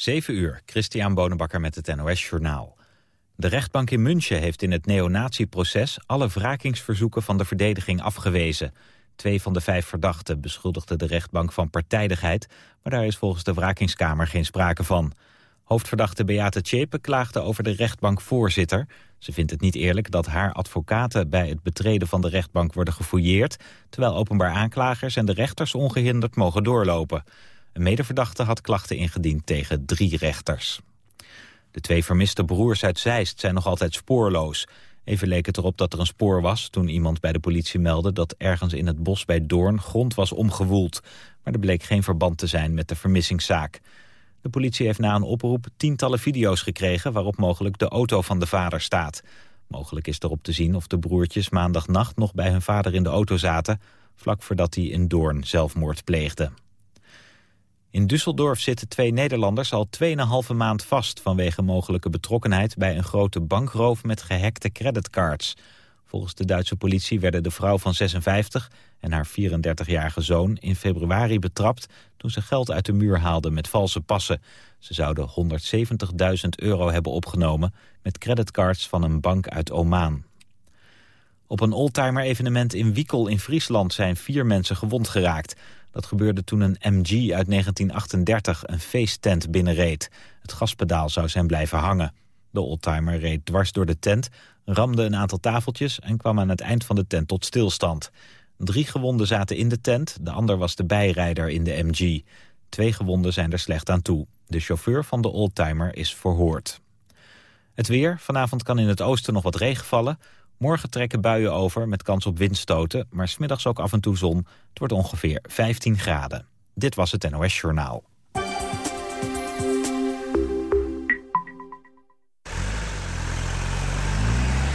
7 uur, Christian Bonenbakker met het NOS Journaal. De rechtbank in München heeft in het neonatieproces... alle wrakingsverzoeken van de verdediging afgewezen. Twee van de vijf verdachten beschuldigden de rechtbank van partijdigheid... maar daar is volgens de wrakingskamer geen sprake van. Hoofdverdachte Beate Tjepe klaagde over de rechtbankvoorzitter. Ze vindt het niet eerlijk dat haar advocaten bij het betreden van de rechtbank worden gefouilleerd... terwijl openbaar aanklagers en de rechters ongehinderd mogen doorlopen... Een medeverdachte had klachten ingediend tegen drie rechters. De twee vermiste broers uit Zeist zijn nog altijd spoorloos. Even leek het erop dat er een spoor was toen iemand bij de politie meldde... dat ergens in het bos bij Doorn grond was omgewoeld. Maar er bleek geen verband te zijn met de vermissingszaak. De politie heeft na een oproep tientallen video's gekregen... waarop mogelijk de auto van de vader staat. Mogelijk is erop te zien of de broertjes maandagnacht nog bij hun vader in de auto zaten... vlak voordat hij in Doorn zelfmoord pleegde. In Düsseldorf zitten twee Nederlanders al 2,5 maand vast... vanwege mogelijke betrokkenheid bij een grote bankroof met gehackte creditcards. Volgens de Duitse politie werden de vrouw van 56 en haar 34-jarige zoon... in februari betrapt toen ze geld uit de muur haalden met valse passen. Ze zouden 170.000 euro hebben opgenomen met creditcards van een bank uit Oman. Op een oldtimer-evenement in Wiekel in Friesland zijn vier mensen gewond geraakt... Dat gebeurde toen een MG uit 1938 een feesttent binnenreed. Het gaspedaal zou zijn blijven hangen. De oldtimer reed dwars door de tent, ramde een aantal tafeltjes... en kwam aan het eind van de tent tot stilstand. Drie gewonden zaten in de tent, de ander was de bijrijder in de MG. Twee gewonden zijn er slecht aan toe. De chauffeur van de oldtimer is verhoord. Het weer. Vanavond kan in het oosten nog wat regen vallen. Morgen trekken buien over met kans op windstoten, maar smiddags ook af en toe zon. Het wordt ongeveer 15 graden. Dit was het NOS Journaal.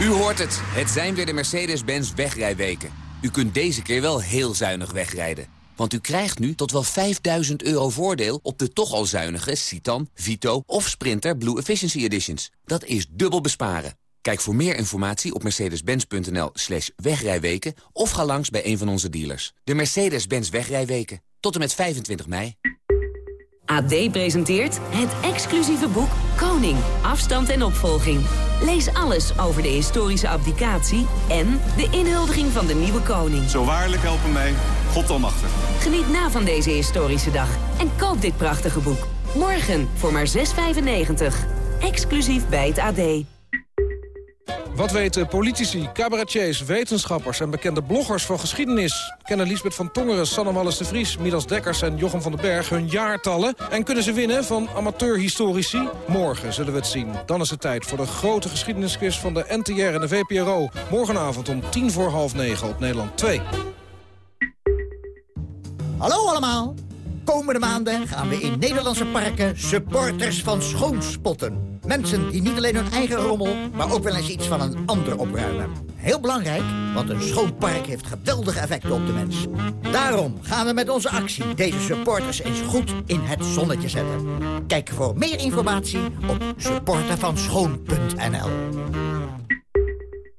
U hoort het. Het zijn weer de Mercedes-Benz wegrijweken. U kunt deze keer wel heel zuinig wegrijden. Want u krijgt nu tot wel 5000 euro voordeel op de toch al zuinige Citan, Vito of Sprinter Blue Efficiency Editions. Dat is dubbel besparen. Kijk voor meer informatie op mercedes-benz.nl slash wegrijweken... of ga langs bij een van onze dealers. De Mercedes-Benz wegrijweken. Tot en met 25 mei. AD presenteert het exclusieve boek Koning. Afstand en opvolging. Lees alles over de historische abdicatie en de inhuldiging van de nieuwe koning. Zo waarlijk helpen mij, God almachtig. Geniet na van deze historische dag en koop dit prachtige boek. Morgen voor maar 6,95. Exclusief bij het AD. Wat weten politici, cabaretiers, wetenschappers en bekende bloggers van geschiedenis? Kennen Lisbeth van Tongeren, Sanne Wallis de Vries, Midas Dekkers en Jochem van den Berg hun jaartallen? En kunnen ze winnen van amateurhistorici? Morgen zullen we het zien. Dan is het tijd voor de grote geschiedenisquiz van de NTR en de VPRO. Morgenavond om tien voor half negen op Nederland 2. Hallo allemaal! Komende maanden gaan we in Nederlandse parken supporters van schoon spotten. Mensen die niet alleen hun eigen rommel, maar ook wel eens iets van een ander opruimen. Heel belangrijk, want een schoon park heeft geweldige effecten op de mens. Daarom gaan we met onze actie deze supporters eens goed in het zonnetje zetten. Kijk voor meer informatie op supportervanschoon.nl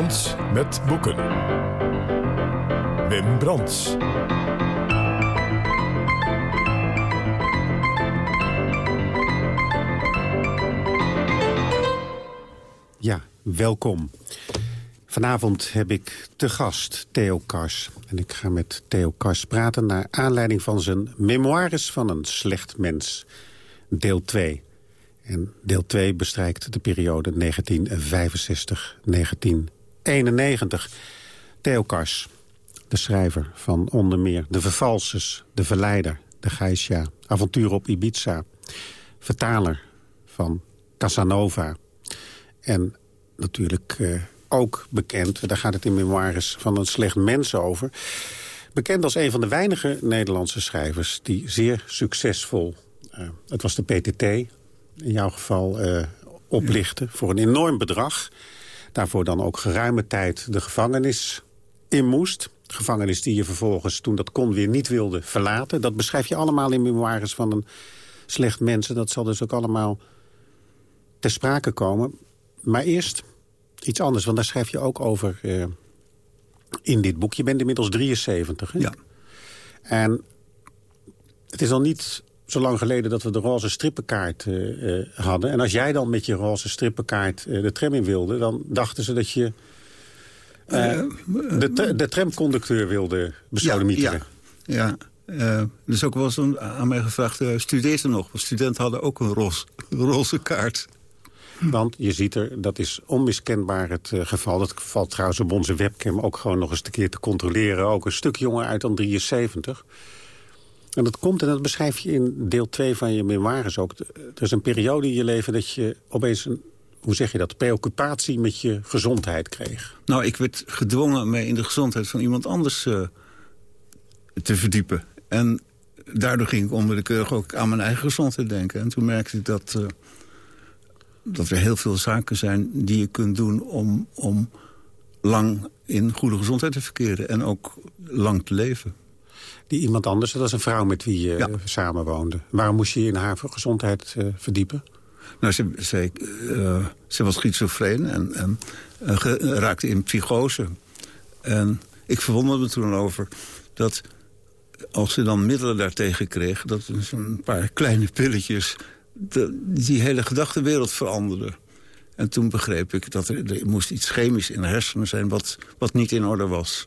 Met boeken. Wim Brands. Ja, welkom. Vanavond heb ik te gast Theo Kars. En ik ga met Theo Kars praten naar aanleiding van zijn memoires van een slecht mens. Deel 2. En deel 2 bestrijkt de periode 1965-1991. Theo Kars, de schrijver van onder meer De Vervalsers, De Verleider, De Geisha, Avontuur op Ibiza. Vertaler van Casanova. En natuurlijk uh, ook bekend, daar gaat het in memoires van een slecht mens over... bekend als een van de weinige Nederlandse schrijvers... die zeer succesvol, uh, het was de PTT, in jouw geval uh, oplichten voor een enorm bedrag. Daarvoor dan ook geruime tijd de gevangenis in moest. Gevangenis die je vervolgens, toen dat kon, weer niet wilde verlaten. Dat beschrijf je allemaal in memoires van een slecht mensen. Dat zal dus ook allemaal ter sprake komen. Maar eerst iets anders, want daar schrijf je ook over uh, in dit boek. Je bent inmiddels 73, hè? Ja. En het is al niet zo lang geleden dat we de roze strippenkaart uh, uh, hadden. En als jij dan met je roze strippenkaart de tram in wilde... dan dachten ze dat je de, de tramconducteur wilde besodemieteren. Ja, ja. ja. er is ook wel eens aan mij gevraagd, uh, studeer nog? Want studenten hadden ook een roze, roze kaart. Want je ziet er, dat is onmiskenbaar het uh, geval. Dat valt trouwens op onze webcam ook gewoon nog eens een keer te controleren. Ook een stuk jonger uit dan 73. En dat komt, en dat beschrijf je in deel 2 van je memoires ook. Er is een periode in je leven dat je opeens een, hoe zeg je dat, preoccupatie met je gezondheid kreeg. Nou, ik werd gedwongen mij in de gezondheid van iemand anders uh, te verdiepen. En daardoor ging ik onwillekeurig ook aan mijn eigen gezondheid denken. En toen merkte ik dat... Uh, dat er heel veel zaken zijn die je kunt doen om, om lang in goede gezondheid te verkeren. En ook lang te leven. Die iemand anders, dat was een vrouw met wie je ja. samenwoonde. Waarom moest je je in haar gezondheid uh, verdiepen? Nou, ze, ze, uh, ze was schizofreen en, en raakte in psychose. En ik verwonderde me toen over dat als ze dan middelen daartegen kreeg... dat een paar kleine pilletjes de, die hele gedachtenwereld veranderde. En toen begreep ik dat er, er moest iets chemisch in de hersenen zijn... wat, wat niet in orde was.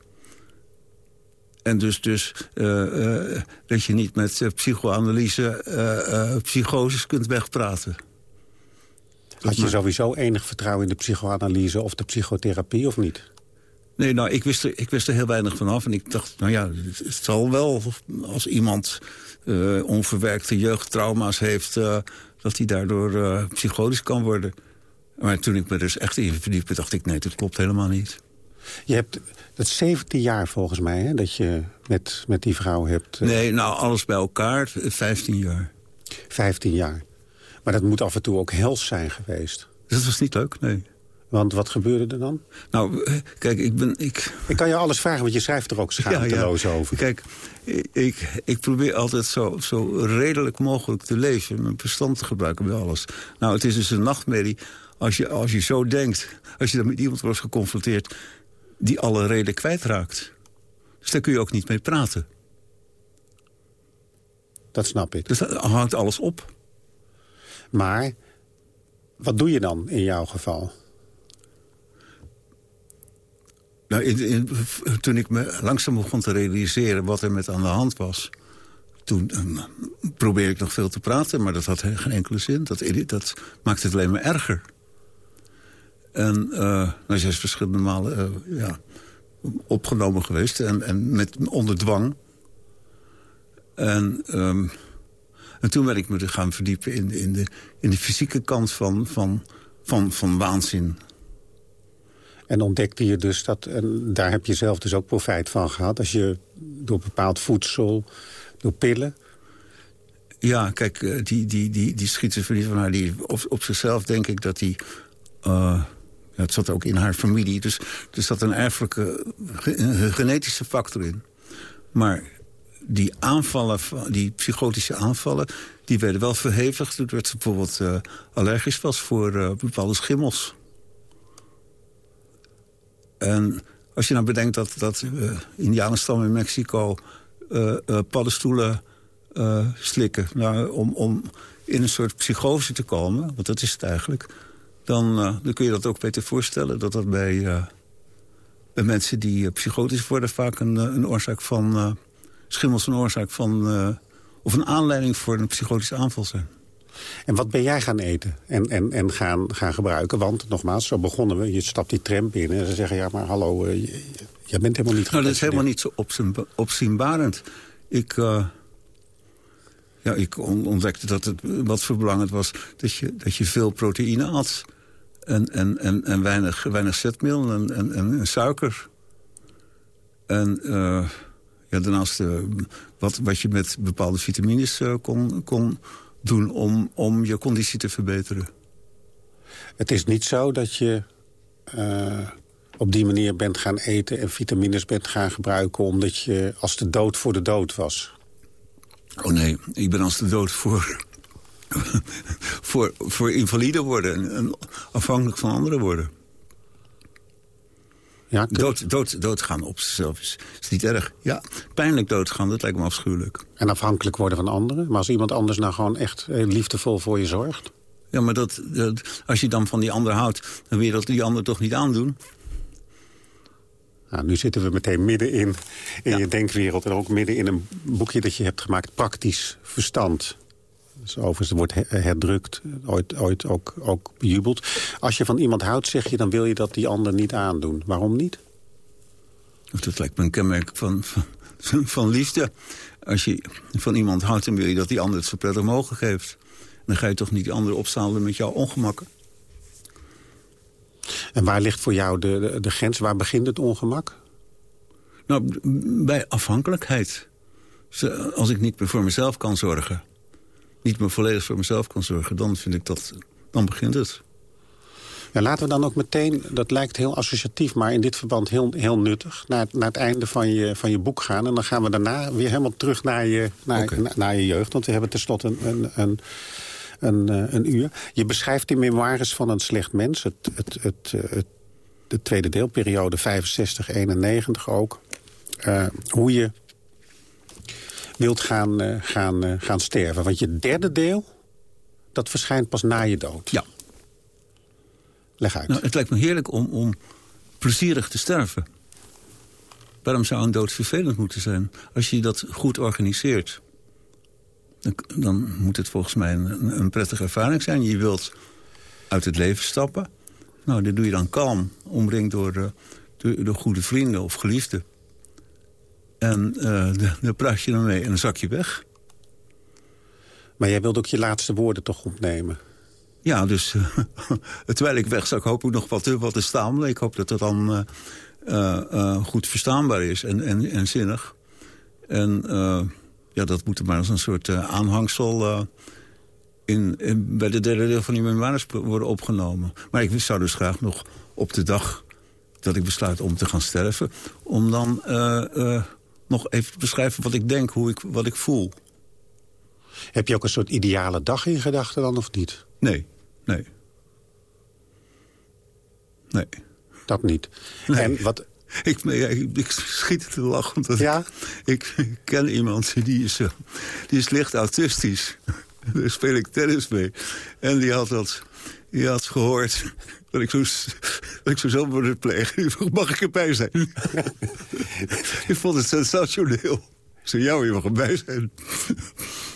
En dus, dus uh, uh, dat je niet met uh, psychoanalyse psychoses kunt wegpraten. Had je sowieso enig vertrouwen in de psychoanalyse of de psychotherapie of niet? Nee, nou, ik wist, er, ik wist er heel weinig van af. En ik dacht, nou ja, het zal wel als iemand uh, onverwerkte jeugdtrauma's heeft... Uh, dat hij daardoor uh, psychotisch kan worden. Maar toen ik me dus echt in verdiepte, dacht ik... nee, dat klopt helemaal niet. Je hebt, dat is 17 jaar volgens mij, hè, dat je met, met die vrouw hebt... Nee, nou, alles bij elkaar, 15 jaar. 15 jaar. Maar dat moet af en toe ook hels zijn geweest. Dat was niet leuk, nee. Want wat gebeurde er dan? Nou, kijk, ik ben... Ik, ik kan je alles vragen, want je schrijft er ook schaamteloos ja, ja. over. Kijk, ik, ik probeer altijd zo, zo redelijk mogelijk te leven. Mijn verstand te gebruiken bij alles. Nou, het is dus een nachtmerrie als je, als je zo denkt. Als je dan met iemand wordt geconfronteerd die alle reden kwijtraakt. Dus daar kun je ook niet mee praten. Dat snap ik. Dus dat hangt alles op. Maar wat doe je dan in jouw geval? Nou, in, in, toen ik me langzaam begon te realiseren wat er met aan de hand was... toen um, probeerde ik nog veel te praten, maar dat had geen enkele zin. Dat, dat maakte het alleen maar erger. En uh, nou, ze is verschillende malen uh, ja, opgenomen geweest en, en met, onder dwang. En, um, en toen ben ik me gaan verdiepen in, in, de, in de fysieke kant van, van, van, van waanzin. En ontdekte je dus dat, en daar heb je zelf dus ook profijt van gehad... als je door bepaald voedsel, door pillen... Ja, kijk, die, die, die, die schizofrenie van haar, die, op, op zichzelf denk ik dat die... Uh, het zat ook in haar familie, dus er zat een erfelijke een genetische factor in. Maar die aanvallen, die psychotische aanvallen, die werden wel verhevigd... doordat ze bijvoorbeeld uh, allergisch was voor uh, bepaalde schimmels. En als je nou bedenkt dat, dat uh, indianenstammen in Mexico paddenstoelen slikken... Nou, om, om in een soort psychose te komen, want dat is het eigenlijk... dan, dan kun je dat ook beter voorstellen dat dat bij, bij mensen die psychotisch worden... vaak een, een oorzaak van schimmels een oorzaak van... of een aanleiding voor een psychotische aanval zijn. En wat ben jij gaan eten en, en, en gaan, gaan gebruiken? Want, nogmaals, zo begonnen we. Je stapt die tram binnen en ze zeggen... ja, maar hallo, uh, jij bent helemaal niet... Nou, dat is helemaal niet zo opzienbarend. Ik, uh, ja, ik ontdekte dat het wat verbelangrijk was... dat je, dat je veel proteïne at. En, en, en, en weinig, weinig zetmeel en, en, en, suiker. En uh, ja, daarnaast wat, wat je met bepaalde vitamines kon... kon doen om, om je conditie te verbeteren. Het is niet zo dat je uh, op die manier bent gaan eten... en vitamines bent gaan gebruiken omdat je als de dood voor de dood was. Oh nee, ik ben als de dood voor, voor, voor invalide worden... en afhankelijk van anderen worden. Ja, dood, dood, doodgaan op zichzelf is, is niet erg. Ja, pijnlijk doodgaan, dat lijkt me afschuwelijk. En afhankelijk worden van anderen? Maar als iemand anders nou gewoon echt liefdevol voor je zorgt? Ja, maar dat, dat, als je dan van die ander houdt... dan wil je dat die ander toch niet aandoen? Nou, nu zitten we meteen midden in, in je denkwereld... en ook midden in een boekje dat je hebt gemaakt, Praktisch Verstand. Dus overigens wordt herdrukt, ooit, ooit ook, ook bejubeld. Als je van iemand houdt, zeg je, dan wil je dat die ander niet aandoen. Waarom niet? Dat lijkt me een kenmerk van, van, van liefde. Als je van iemand houdt, dan wil je dat die ander het zo prettig mogelijk heeft. Dan ga je toch niet die ander opstaan met jouw ongemakken. En waar ligt voor jou de, de, de grens? Waar begint het ongemak? Nou, bij afhankelijkheid. Als ik niet meer voor mezelf kan zorgen... niet meer volledig voor mezelf kan zorgen... dan vind ik dat... dan begint het. Ja, laten we dan ook meteen, dat lijkt heel associatief... maar in dit verband heel, heel nuttig, naar, naar het einde van je, van je boek gaan. En dan gaan we daarna weer helemaal terug naar je, naar, naar je jeugd. Want we hebben tenslotte een, een, een een, eh, een uur. Je beschrijft in memoires van een slecht mens, het, het, het, eh, het de tweede deelperiode 65, 91 ook. Uh, hoe je wilt gaan, uh, gaan, uh, gaan sterven. Want je derde deel, dat verschijnt pas na je dood. Ja. Leg uit. Nou, het lijkt me heerlijk om, om plezierig te sterven. Waarom zou een dood vervelend moeten zijn? Als je dat goed organiseert dan moet het volgens mij een, een prettige ervaring zijn. Je wilt uit het leven stappen. Nou, dat doe je dan kalm, omringd door, uh, door, goede vrienden of geliefden. En uh, daar praat je dan mee en dan zak je weg. Maar jij wilt ook je laatste woorden toch opnemen? Ja, dus uh, terwijl ik wegzak hoop ik nog wat, wat te staan. Ik hoop dat het dan goed verstaanbaar is en, en, en zinnig. En ja, dat moet er maar als een soort aanhangsel... In, in, bij de derde deel van die memoires worden opgenomen. Maar ik zou dus graag nog op de dag dat ik besluit om te gaan sterven... om dan uh, nog even beschrijven wat ik denk, hoe ik, wat ik voel. Heb je ook een soort ideale dag in gedachten dan, of niet? Nee, nee. Nee. Dat niet. Nee. En wat, ik, ik, schiet te lachen. Omdat ja? ik, ken iemand die is, die is licht autistisch. Daar speel ik tennis mee. En die had, dat, die had gehoord dat ik zo, dat ik zo zelfmoord plegen. Mag ik erbij zijn? ik vond het sensationeel. Ik zei, jou, je mag erbij zijn.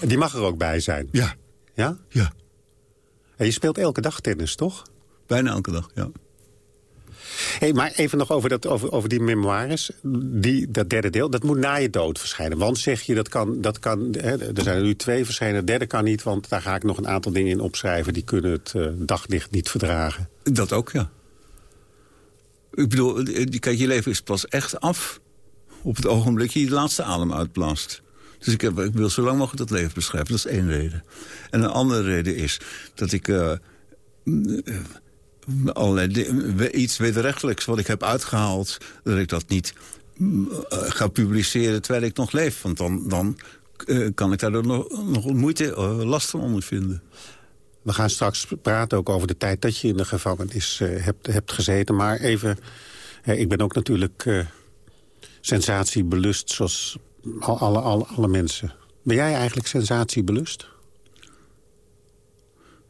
Die mag er ook bij zijn? Ja. Ja? Ja. En je speelt elke dag tennis, toch? Bijna elke dag, ja. Hey, maar even nog over, dat, over, over die memoires. Die, dat derde deel, dat moet na je dood verschijnen. Want zeg je, dat kan, dat kan, hè, er zijn nu twee verschijnen. Het derde kan niet, want daar ga ik nog een aantal dingen in opschrijven... die kunnen het uh, daglicht niet verdragen. Dat ook, ja. Ik bedoel, kijk, je leven is pas echt af... op het ogenblik je je laatste adem uitblaast. Dus ik, heb, ik wil zo lang mogelijk dat leven beschrijven. Dat is één reden. En een andere reden is dat ik... Uh, allerlei iets wederrechtelijks wat ik heb uitgehaald... dat ik dat niet mm, eh, ga publiceren terwijl ik nog leef. Want dan, dan uh, kan ik daar nog, nog moeite, uh, last van ondervinden. We gaan straks praten ook over de tijd dat je in de gevangenis hebt, hebt gezeten. Maar even, ik ben ook natuurlijk sensatiebelust zoals alle, alle, alle mensen. Ben jij eigenlijk sensatiebelust?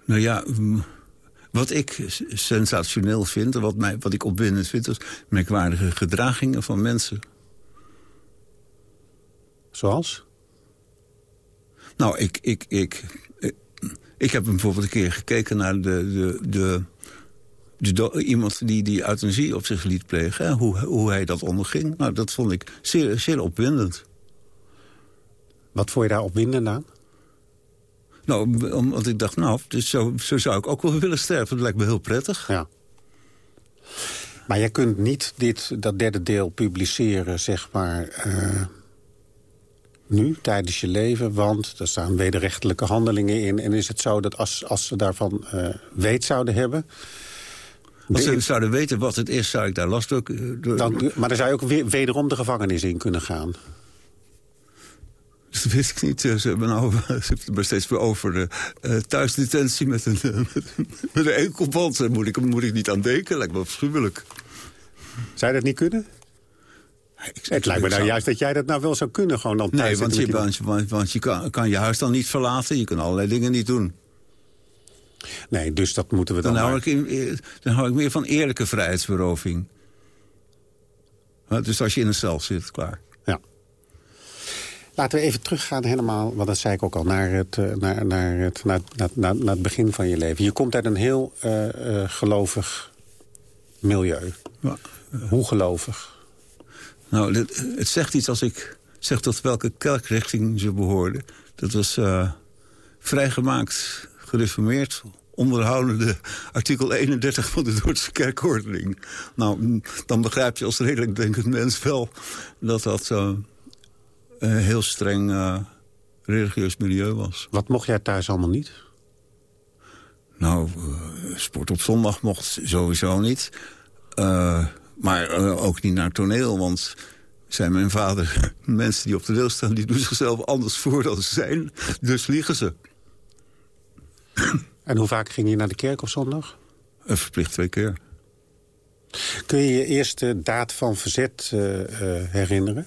Nou ja... Mm, wat ik sensationeel vind, en wat, mij, wat ik opwindend vind... is merkwaardige gedragingen van mensen. Zoals? Nou, ik, ik, ik, ik, heb bijvoorbeeld een keer gekeken naar de, de, de, iemand die, die euthanasie op zich liet plegen. hoe, hoe hij dat onderging. Nou, dat vond ik zeer, zeer opwindend. Wat vond je daar opwindend aan? Nou, omdat ik dacht, nou, dus zo, zo zou ik ook wel willen sterven. Dat lijkt me heel prettig. Ja. Maar jij kunt niet dit, dat derde deel publiceren, zeg maar... Uh, nu, tijdens je leven? Want er staan wederrechtelijke handelingen in. En is het zo dat als, als ze daarvan uh, weet zouden hebben... Als ze zouden weten wat het is, zou ik daar last ook... Uh, dan, maar dan zou je ook weer, wederom de gevangenis in kunnen gaan. Dat wist ik niet. Ze hebben, nou, ze hebben maar steeds weer over de uh, thuisdetentie met een, met een enkelband. Daar moet ik, moet ik niet aan denken. Lijkt me afschuwelijk. Zou je dat niet kunnen? Ik, het lijkt me nou juist dat jij dat nou wel zou kunnen. Gewoon dan nee, want je, want, want, want je kan, kan, je huis dan niet verlaten. Je kan allerlei dingen niet doen. Nee, dus dat moeten we dan Dan, hou, ik, in, dan hou ik meer van eerlijke vrijheidsberoving. Dus als je in een cel zit, klaar. Laten we even teruggaan helemaal, want dat zei ik ook al, naar het, naar, naar het, naar, naar, naar, naar het begin van je leven. Je komt uit een heel uh, uh, gelovig milieu. Ja. Hoe gelovig? Nou, dit, het zegt iets als ik zeg tot welke kerkrichting ze behoorden. Dat was uh, vrijgemaakt, gereformeerd, onderhoudende artikel 31 van de Duitse kerkordening. Nou, dan begrijp je als redelijk denkend mens wel dat dat uh, een heel streng uh, religieus milieu was. Wat mocht jij thuis allemaal niet? Nou, sport op zondag mocht sowieso niet. Maar ook niet naar toneel, want zei mijn vader... mensen die op de toneel staan, die doen zichzelf anders voor dan ze zijn. Dus liegen ze. En hoe vaak ging je naar de kerk op zondag? Verplicht twee keer. Kun je je eerste daad van verzet uh, herinneren?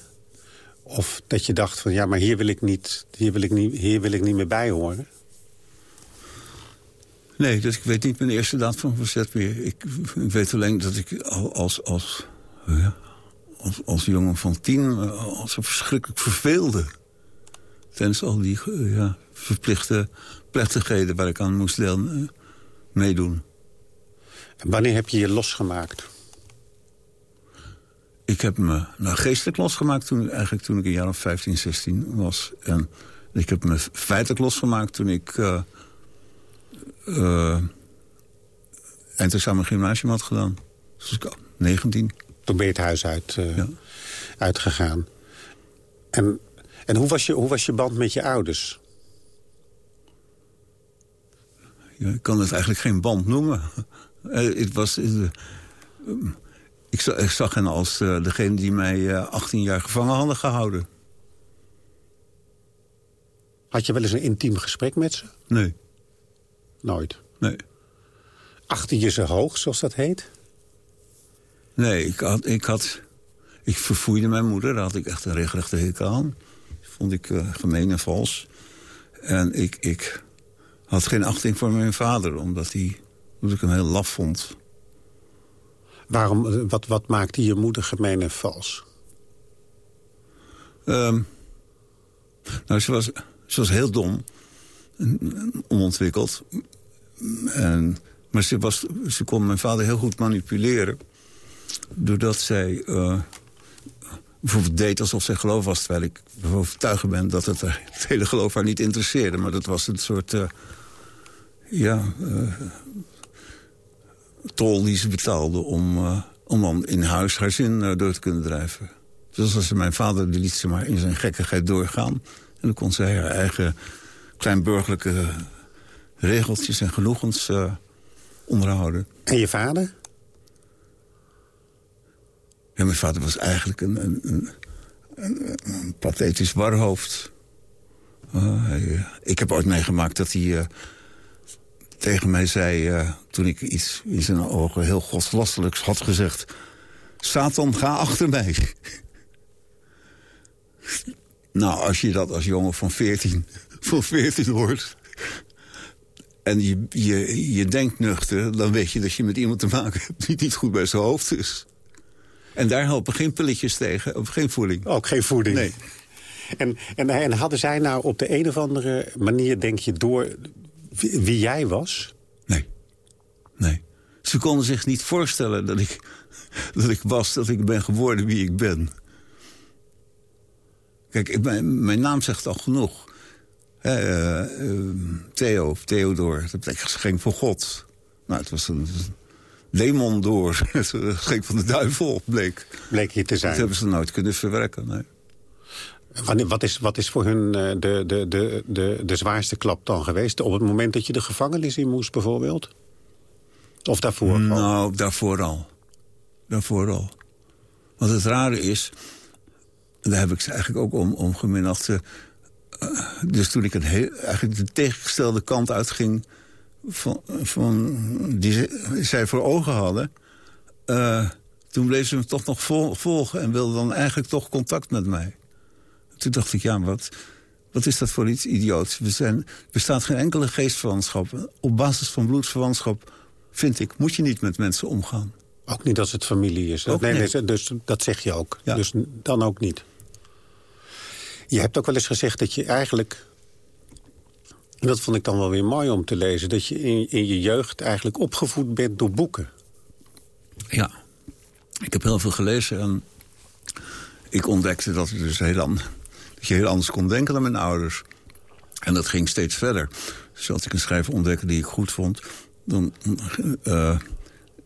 Of dat je dacht van ja, maar hier wil ik niet, hier wil ik niet, hier wil ik niet meer bij horen? Nee, dus ik weet niet mijn eerste daad van verzet meer. Ik, ik weet alleen dat ik als, als, ja, als, als jongen van tien als verschrikkelijk verveelde. Tijdens al die ja, verplichte plechtigheden waar ik aan moest deel, meedoen. En wanneer heb je je losgemaakt? Ik heb me nou, geestelijk losgemaakt toen, eigenlijk toen ik een jaar of 15, 16 was. En ik heb me feitelijk losgemaakt toen ik... Uh, uh, eindexamen gymnasium had gedaan. Dus ik 19. Toen ben je het huis uit, uh, ja. uitgegaan. En, en hoe, was je, hoe was je band met je ouders? Ja, ik kan het eigenlijk geen band noemen. het was, ik zag hen als degene die mij 18 jaar gevangen hadden gehouden. Had je wel eens een intiem gesprek met ze? Nee. Nooit? Nee. Achter je ze hoog, zoals dat heet? Nee, ik had... Ik, had, ik verfoeide mijn moeder, daar had ik echt een regelrechte hekel aan. Vond ik uh, gemeen en vals. En ik, ik had geen achting voor mijn vader, omdat, hij, omdat ik hem heel laf vond. Waarom, wat, wat maakte je moeder gemeen en vals? Um, nou, ze was, ze was heel dom onontwikkeld. En, maar ze, was, ze kon mijn vader heel goed manipuleren. Doordat zij uh, bijvoorbeeld deed alsof zij geloof was... terwijl ik overtuigd ben dat het, het hele geloof haar niet interesseerde. Maar dat was een soort... Uh, ja, tol die ze betaalde om, om dan in huis haar zin door te kunnen drijven. Dus als ze mijn vader die liet ze maar in zijn gekkigheid doorgaan. En dan kon zij haar eigen kleinburgerlijke regeltjes en genoegens uh, onderhouden. En je vader? Ja, mijn vader was eigenlijk een, een, een, een, pathetisch warhoofd. Uh, hij, ik heb ooit meegemaakt dat hij tegen mij zei... toen ik iets in zijn ogen heel godslastelijks had gezegd... Satan, ga achter mij. nou, als je dat als jongen van 14 van 14 wordt... en je, je, je denkt nuchter... dan weet je dat je met iemand te maken hebt die niet goed bij zijn hoofd is. En daar helpen geen pilletjes tegen, of geen voeding. Ook geen voeding? Nee. En, en, en hadden zij nou op de een of andere manier, denk je, door wie, wie jij was? Nee. Nee. Ze konden zich niet voorstellen dat ik, dat ik was, dat ik ben geworden wie ik ben. Kijk, mijn, mijn naam zegt al genoeg. Uh, uh, Theo, of Theodor, dat betekent geschenk van God. Nou, het was een, een demon door, een geschenk van de duivel, bleek. Bleek hier te zijn. Dat hebben ze nooit kunnen verwerken, nee. Wat, is, wat is voor hun uh, de, de, de, de, de zwaarste klap dan geweest? Op het moment dat je de gevangenis in moest bijvoorbeeld? Of daarvoor? Nou, daarvoor al. Daarvoor al. Want het rare is, daar heb ik ze eigenlijk ook om, om geminacht. Uh, dus toen ik een eigenlijk de tegengestelde kant uitging... Van, van, die zij voor ogen hadden... Uh, toen bleef ze me toch nog vol, volgen en wilde dan eigenlijk toch contact met mij. Toen dacht ik, ja, wat, wat is dat voor iets idioots? We zijn, bestaat geen enkele geestverwantschap. Op basis van bloedsverwantschap, vind ik, moet je niet met mensen omgaan. Ook niet als het familie is. Ook nee, nee. dus dat zeg je ook. Ja. Dus dan ook niet. Je hebt ook wel eens gezegd dat je eigenlijk... En dat vond ik dan wel weer mooi om te lezen... dat je in, in je jeugd eigenlijk opgevoed bent door boeken. Ja. Ik heb heel veel gelezen en ik ontdekte dat, dus heel dat je heel anders kon denken dan mijn ouders. En dat ging steeds verder. Dus als ik een schrijver ontdekte die ik goed vond... dan uh,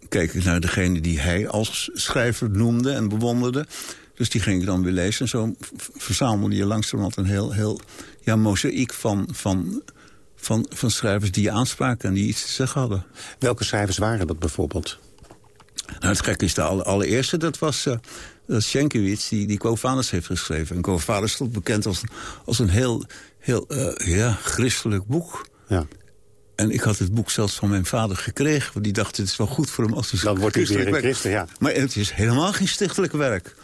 keek ik naar degene die hij als schrijver noemde en bewonderde. Dus die ging ik dan weer lezen. En zo verzamelde je langzamerhand een heel, heel ja, mozaïek van, van, van, van schrijvers die je aanspraken... en die iets te zeggen hadden. Welke schrijvers waren dat bijvoorbeeld? Nou, het gekke is, de allereerste, dat was uh, dat Sienkiewicz, die, die Vadis heeft geschreven. En Vadis stond bekend als, als een heel, heel uh, ja, christelijk boek. Ja. En ik had het boek zelfs van mijn vader gekregen. Want die dacht, het is wel goed voor hem als hij Dan wordt hij weer een christen, ja. Maar het is helemaal geen stichtelijk werk.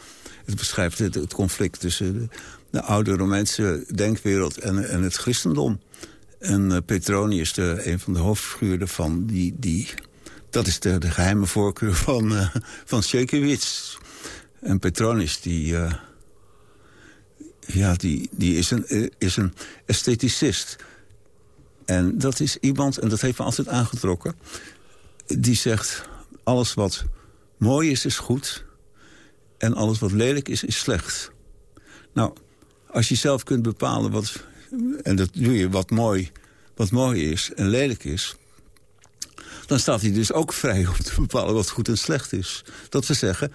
Het beschrijft het, het conflict tussen de, de, oude Romeinse denkwereld en, en het christendom. En uh, Petronius, de, een van de hoofdfiguren van die... die dat is de, de geheime voorkeur van, uh, van Sienkiewicz. En Petronius, die, uh, ja, die, die is, een, is een estheticist. En dat is iemand, en dat heeft me altijd aangetrokken... die zegt, alles wat mooi is, is goed... en alles wat lelijk is, is slecht. Nou, als je zelf kunt bepalen wat... en dat doe je wat mooi, wat mooi is en lelijk is dan staat hij dus ook vrij om te bepalen wat goed en slecht is. Dat we zeggen,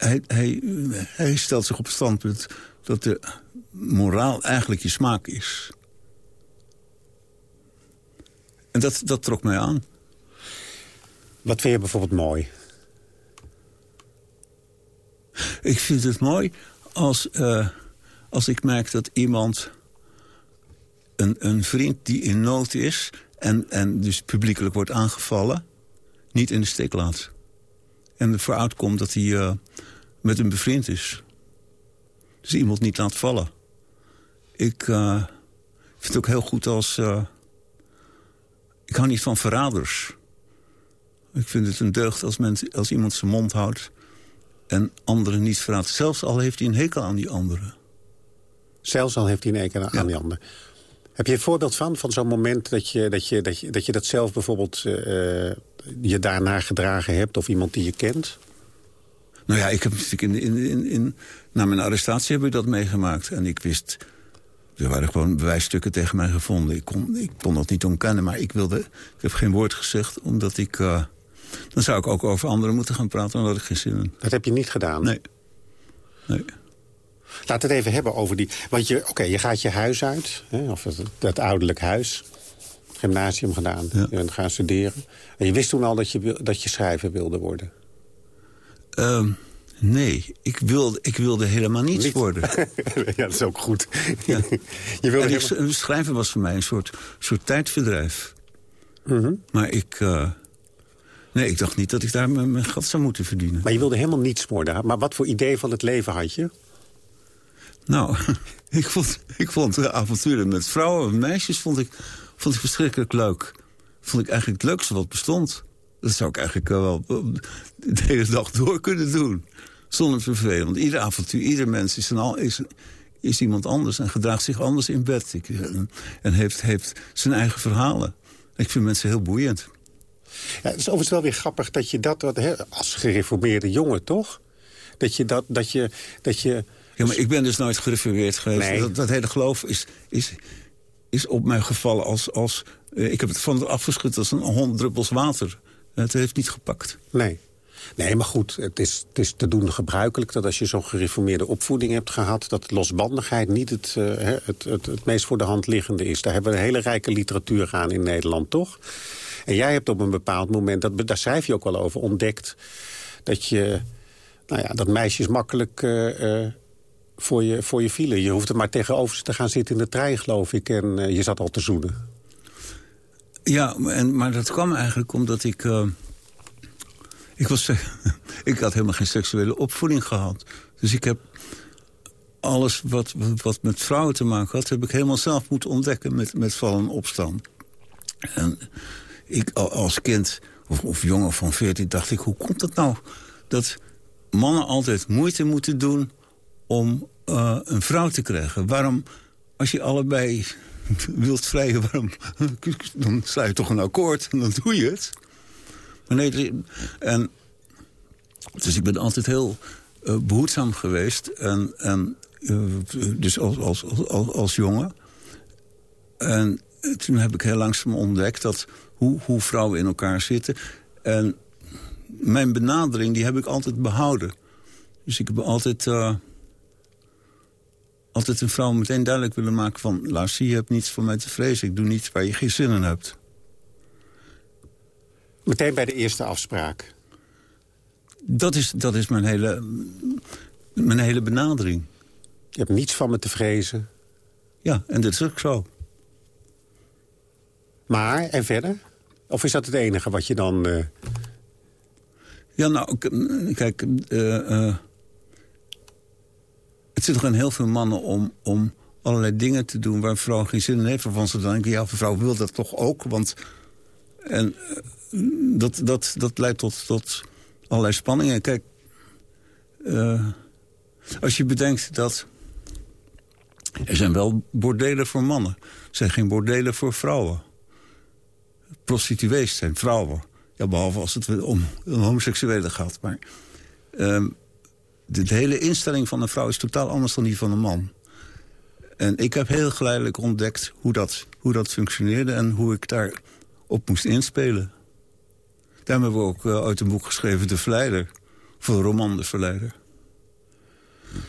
hij, hij, hij stelt zich op het standpunt dat de moraal eigenlijk je smaak is. En dat, dat trok mij aan. Wat vind je bijvoorbeeld mooi? Ik vind het mooi als, uh, als ik merk dat iemand... Een, een vriend die in nood is en, en dus publiekelijk wordt aangevallen... niet in de steek laat. En ervoor uitkomt dat hij uh, met een bevriend is. Dus iemand niet laat vallen. Ik uh, vind het ook heel goed als... Uh, ik hou niet van verraders. Ik vind het een deugd als, mensen, als iemand zijn mond houdt... en anderen niet verraadt. Zelfs al heeft hij een hekel aan die anderen. Zelfs al heeft hij een hekel aan ja. die anderen. Heb je een voorbeeld van, van zo'n moment dat je dat, je, dat, je, dat je dat zelf bijvoorbeeld uh, je daarna gedragen hebt... of iemand die je kent? Nou ja, ik heb natuurlijk in, in, in, na mijn arrestatie heb ik dat meegemaakt. En ik wist, er waren gewoon bewijsstukken tegen mij gevonden. Ik kon, ik kon dat niet ontkennen, maar ik wilde, ik heb geen woord gezegd... omdat ik, uh, dan zou ik ook over anderen moeten gaan praten, had ik geen zin in. Dat heb je niet gedaan? Nee. Nee. We het even hebben over die... Want je, oké, je gaat je huis uit, hè, of het, dat ouderlijk huis. Gymnasium gedaan, ja. je bent gaan studeren. En je wist toen al dat je, dat je schrijver wilde worden? Um, nee, ik wilde, ik wilde helemaal niets Niet. worden. ja, dat is ook goed. Ja. je wilde en helemaal... schrijven was voor mij een soort, soort tijdverdrijf. Mm -hmm. Maar ik... Uh, nee, ik dacht niet dat ik daar mijn, mijn gat zou moeten verdienen. Maar je wilde helemaal niets worden. Maar wat voor idee van het leven had je? Nou, ik vond, ik vond de avonturen met vrouwen en meisjes vond ik, vond ik verschrikkelijk leuk. Vond ik eigenlijk het leukste wat bestond. Dat zou ik eigenlijk wel de hele dag door kunnen doen. Zonder vervelen. Want ieder avontuur, ieder mens is, een, is, is iemand anders... en gedraagt zich anders in bed. Ik, en, en heeft, heeft zijn eigen verhalen. Ik vind mensen heel boeiend. Ja, het is overigens wel weer grappig dat je dat... als gereformeerde jongen, toch? Dat je... Dat, dat je, dat je ja, maar ik ben dus nooit gereformeerd geweest. Nee. Dat, dat, hele geloof is, is, is op mij gevallen als... als uh, ik heb het van afgeschud als een honderd druppels water. Het heeft niet gepakt. Nee. Nee, maar goed, het is, het is te doen gebruikelijk dat als je zo'n gereformeerde opvoeding hebt gehad... dat losbandigheid niet het, uh, het, het, het, meest voor de hand liggende is. Daar hebben we een hele rijke literatuur aan in Nederland, toch? En jij hebt op een bepaald moment, dat, daar schrijf je ook wel over, ontdekt... dat, je, nou ja, dat meisjes makkelijk uh, voor, je, voor je vielen. Je hoeft er maar tegenover ze te gaan zitten in de trein, geloof ik. En je zat al te zoenen. Ja, en, maar dat kwam eigenlijk omdat ik... Ik, was, ik had helemaal geen seksuele opvoeding gehad. Dus ik heb alles wat, wat met vrouwen te maken had... heb ik helemaal zelf moeten ontdekken met, met vallen en opstaan. En ik als kind, of, of jongen van 14, dacht ik... hoe komt het nou dat mannen altijd moeite moeten doen... om uh, een vrouw te krijgen? Waarom, als je allebei wilt vrijen... Waarom, dan sluit je toch een akkoord en dan doe je het... Maar nee, en, dus ik ben altijd heel uh, behoedzaam geweest. En, en, uh, dus als, als, als, als jongen. En toen heb ik heel langzaam ontdekt dat hoe, hoe vrouwen in elkaar zitten. En mijn benadering die heb ik altijd behouden. Dus ik heb altijd, altijd een vrouw meteen duidelijk willen maken van... luister, je hebt niets voor mij te vrezen. Ik doe niets waar je geen zin in hebt. Meteen bij de eerste afspraak? Dat is, dat is mijn, hele, mijn hele benadering. Je hebt niets van me te vrezen? Ja, en dat is ook zo. Maar, en verder? Of is dat het enige wat je dan... Uh... Ja, nou, kijk... Uh, uh, het zit er in heel veel mannen om, om allerlei dingen te doen... waar een vrouw geen zin in heeft. Waarvan ze dan denken, ja, vrouw wil dat toch ook. Want en dat, dat, dat leidt tot, tot allerlei spanningen. Kijk, uh, als je bedenkt dat... Er zijn wel bordelen voor mannen. Er zijn geen bordelen voor vrouwen. Prostituees zijn vrouwen. Ja, behalve als het om een homoseksuele gaat. Maar uh, de, de hele instelling van een vrouw is totaal anders dan die van een man. En ik heb heel geleidelijk ontdekt hoe dat, hoe dat functioneerde... en hoe ik daar op moest inspelen. Daarom hebben we ook uh, uit een boek geschreven De Verleider. Voor de roman De Verleider.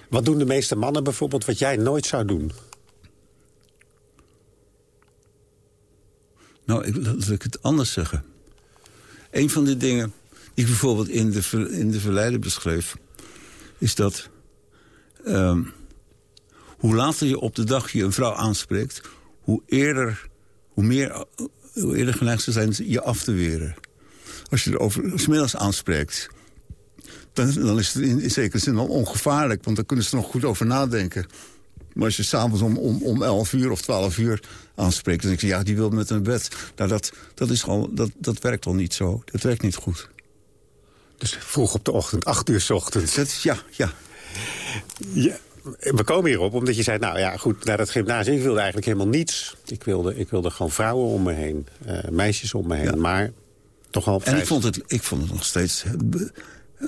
Wat doen de meeste mannen bijvoorbeeld wat jij nooit zou doen? Nou, ik, laat ik het anders zeggen. Een van de dingen die ik bijvoorbeeld in de, in de Verleider beschreef... is dat... Um, hoe later je op de dag je een vrouw aanspreekt... hoe eerder, hoe meer hoe eerder geneigd ze zijn je af te weren. Als je er over smiddags aanspreekt... Dan, is het in, in zekere zin al ongevaarlijk. Want dan kunnen ze er nog goed over nadenken. Maar als je s'avonds om, om, om 11 uur of 12 uur aanspreekt... dan denk je, ja, die wil met een bed. Nou, dat, dat, is gewoon, dat, dat werkt al niet zo. Dat werkt niet goed. Dus vroeg op de ochtend, 8 uur s ochtends. Dat, ja, ja. ja. We komen hierop omdat je zei, nou ja, goed, naar dat gymnasium... ik wilde eigenlijk helemaal niets. Ik wilde, ik wilde gewoon vrouwen om me heen, uh, meisjes om me heen. Ja. Maar toch al En ik vond, het, ik vond het nog steeds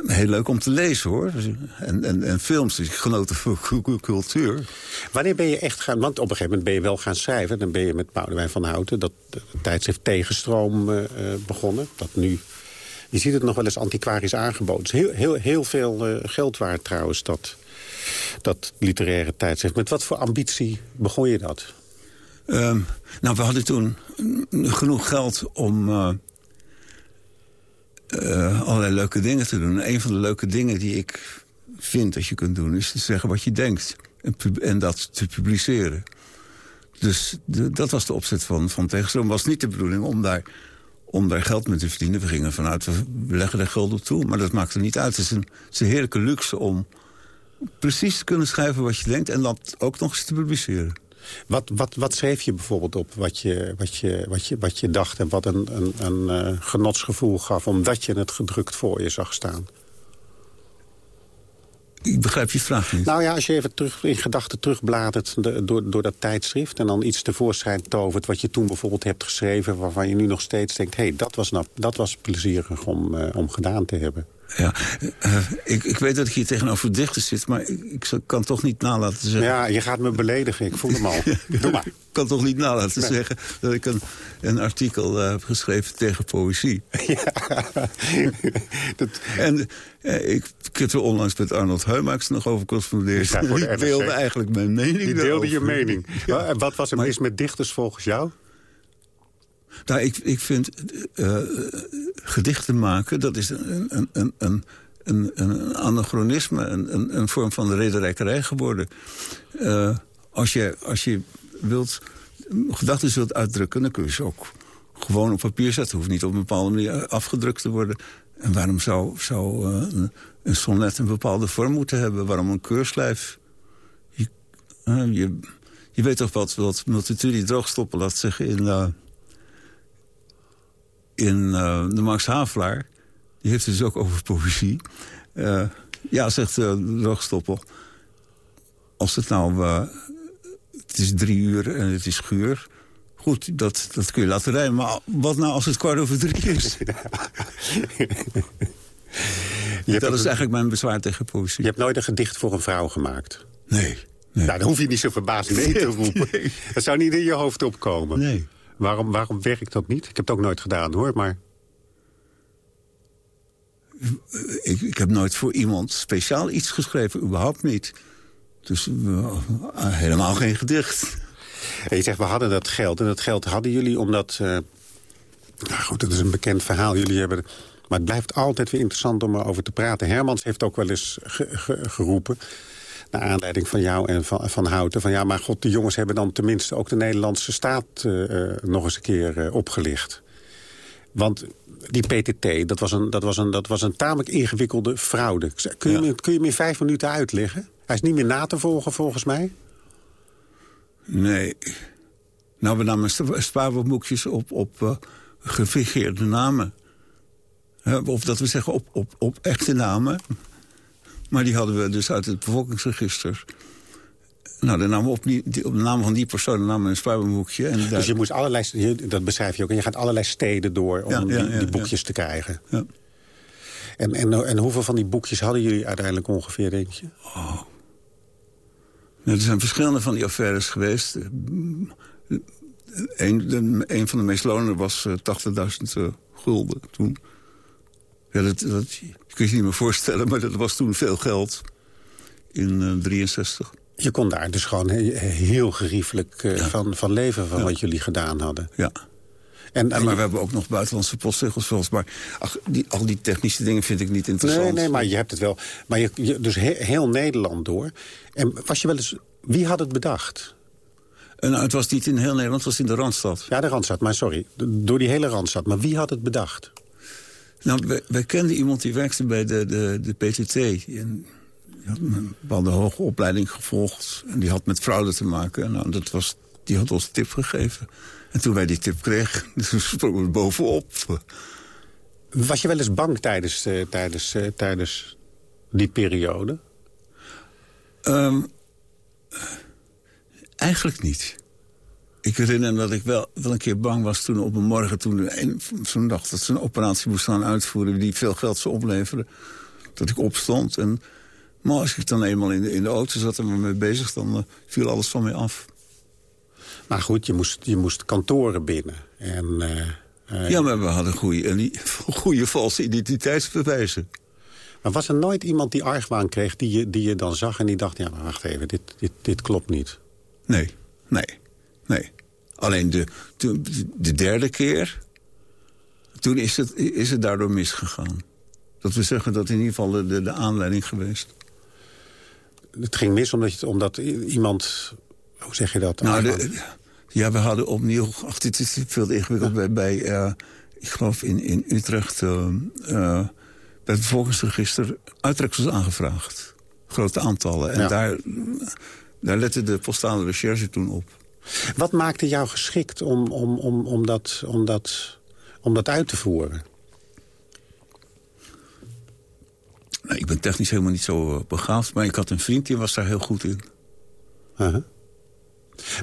heel leuk om te lezen, hoor. En, en, en films, dus genoten van cultuur. Wanneer ben je echt gaan... Want op een gegeven moment ben je wel gaan schrijven. Dan ben je met Boudewijn van Houten, dat tijdschrift Tegenstroom, uh, begonnen. Dat nu... Je ziet het nog wel eens antiquarisch aangeboden. Heel, heel, heel veel uh, geld waard trouwens, dat, dat literaire tijdschrift. Met wat voor ambitie begon je dat? Um, nou, we hadden toen genoeg geld om... Uh, allerlei leuke dingen te doen. En een van de leuke dingen die ik vind dat je kunt doen... is te zeggen wat je denkt en, en dat te publiceren. Dus dat was de opzet van, van Tegenstroom. was niet de bedoeling om daar, om daar geld mee te verdienen. We gingen vanuit, we leggen er geld op toe. Maar dat maakt er niet uit. Het is een, heerlijke luxe om precies te kunnen schrijven wat je denkt... en dat ook nog eens te publiceren. Wat, wat, wat schreef je bijvoorbeeld op wat je, wat je, wat je, wat je dacht... en wat een, een, een uh, genotsgevoel gaf omdat je het gedrukt voor je zag staan? Ik begrijp je vraag niet. Nou ja, als je even terug, in gedachten terugbladert door, door dat tijdschrift... en dan iets tevoorschijn tovert wat je toen bijvoorbeeld hebt geschreven... waarvan je nu nog steeds denkt, hé, hey, dat, was nou, dat was plezierig om, uh, om gedaan te hebben. Ja, uh, ik, ik weet dat ik hier tegenover dichters zit... maar ik, ik, kan toch niet nalaten te zeggen... Ja, je gaat me beledigen, ik voel hem al. Doe maar. Ik kan toch niet nalaten te zeggen dat ik een, een artikel uh, heb geschreven tegen poëzie. Ja. dat... En uh, ik, ik heb er onlangs met Arnold Heumaaks nog over correspondeerd. Ja, ik deelde eigenlijk mijn mening Je deelde je mening. Ja. En wat was er mis met dichters volgens jou? Nou, ik, ik vind uh, gedichten maken, dat is een, een, een, een, een, een anachronisme, een, een, een vorm van de rederijkerij geworden. Uh, als, je, als je wilt, gedachten wilt uitdrukken, dan kun je ze ook gewoon op papier zetten. hoeft niet op een bepaalde manier afgedrukt te worden. En waarom zou, zou uh, een, sonnet een bepaalde vorm moeten hebben? Waarom een keurslijf? Je, je, je weet toch wat, wat multitudie droogstoppen laat zeggen in in uh, de Max Havelaar. Die heeft het dus ook over poëzie. Uh, ja, zegt uh, Roogstoppel. Als het nou... het is drie uur en het is guur. Goed, dat, dat kun je laten rijden. Maar wat nou als het kwart over drie is? dat is eigenlijk mijn bezwaar tegen poëzie. Je hebt nooit een gedicht voor een vrouw gemaakt? Nee. nee. Nou, dan hoef je niet zo verbaasd nee te roepen. Nee. Dat zou niet in je hoofd opkomen. Nee. Waarom, waarom werkt dat niet? Ik heb het ook nooit gedaan, hoor, maar... Ik, ik heb nooit voor iemand speciaal iets geschreven, überhaupt niet. Dus uh, helemaal geen gedicht. En je zegt, we hadden dat geld. En dat geld hadden jullie omdat... Uh, nou goed, dat is een bekend verhaal. Jullie hebben... Maar het blijft altijd weer interessant om erover te praten. Hermans heeft ook wel eens ge, ge, geroepen naar aanleiding van jou en van, van Houten... van ja, maar god, de jongens hebben dan tenminste ook de Nederlandse staat uh, nog eens een keer uh, opgelicht. Want die PTT, dat was een, dat was een, dat was een tamelijk ingewikkelde fraude. Kun je, ja. kun je hem in vijf minuten uitleggen? Hij is niet meer na te volgen, volgens mij. Nee. Nou, we namen spaarboekjes op, op uh, gefigeerde namen. Of dat we zeggen op, op, op echte namen. Maar die hadden we dus uit het bevolkingsregister. Nou, de naam, op, die, op de naam van die persoon namen een spaarboekje. En dus je moest allerlei, dat beschrijf je ook, en je gaat allerlei steden door om ja, ja, die, die, boekjes ja. te krijgen. En, en, en hoeveel van die boekjes hadden jullie uiteindelijk ongeveer, denk je? Oh. er zijn verschillende van die affaires geweest. Een, een van de meest lonende was 80.000 uh, gulden toen. Ja, dat, dat kun je je niet meer voorstellen, maar dat was toen veel geld. In uh, 63. Je kon daar dus gewoon heel geriefelijk uh, ja. van, van leven van ja. wat jullie gedaan hadden. Ja. En, en, maar we hebben ook nog buitenlandse postzegels volgens maar ach, die, al die technische dingen vind ik niet interessant. Nee, nee, maar je hebt het wel. Maar je, je, dus he, heel Nederland door. En was je wel eens... Wie had het bedacht? En nou, het was niet in heel Nederland, het was in de Randstad. Ja, de Randstad, maar sorry. Door die hele Randstad. Maar wie had het bedacht? Nou, wij, wij, kenden iemand die werkte bij de, de, de PTT. En die had een bepaalde hoge opleiding gevolgd. En die had met fraude te maken. Nou, dat was, die had ons tip gegeven. En toen wij die tip kregen, sprongen we bovenop. Was je wel eens bang tijdens, uh, tijdens, uh, tijdens die periode? Um, eigenlijk niet. Ik herinner me dat ik wel, wel een keer bang was toen op een morgen... toen zo'n dag dat ze een operatie moest gaan uitvoeren... die veel geld zou opleveren. Dat ik opstond. En, maar als ik dan eenmaal in de, in de auto zat en me mee bezig... dan uh, viel alles van mij af. Maar goed, je moest, je moest kantoren binnen. En, uh, uh, ja, maar we hadden goede, goede valse identiteitsbewijzen. Maar was er nooit iemand die argwaan kreeg die je, die je dan zag... en die dacht, ja, maar wacht even, dit, dit, dit klopt niet? Nee, nee. Nee. Alleen de, de, de derde keer, toen is het, is het daardoor misgegaan. Dat we zeggen dat in ieder geval de, de aanleiding geweest. Het ging mis omdat, je, omdat iemand... Hoe zeg je dat? Nou, de, ja, we hadden opnieuw... Ach, dit is veel ingewikkeld. Ja. Bij, bij uh, ik geloof in, in Utrecht... Uh, uh, bij het bevolkingsregister uittreksels aangevraagd. Grote aantallen. En ja. daar, daar lette de postale recherche toen op. Wat maakte jou geschikt om, om, om, om, dat, om, dat, om dat uit te voeren? Nou, ik ben technisch helemaal niet zo eh, begaafd... maar ik had een vriend die was daar heel goed in. Uh -huh.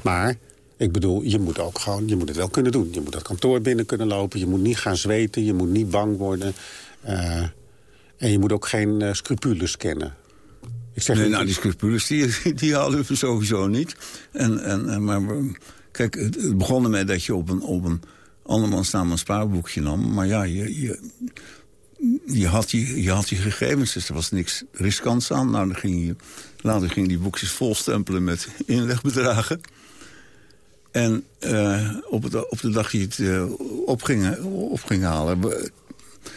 Maar, ik bedoel, je moet ook gewoon... je moet het wel kunnen doen. Je moet dat kantoor binnen kunnen lopen. Je moet niet gaan zweten. Je moet niet bang worden. Uh, En je moet ook geen uh, scrupules kennen. Ik zeg nee, nou, die scrupules die, die hadden we sowieso niet. En, en, en, maar kijk, het, begon ermee dat je op een, op een andermans naam een spaarboekje nam. Maar ja, je, je, je, had je, je had je gegevens, dus er was niks riskants aan. Nou, dan ging je, later gingen die boekjes vol stempelen met inlegbedragen. En uh, op, het, op de dag je het uh, op, ging, op ging halen...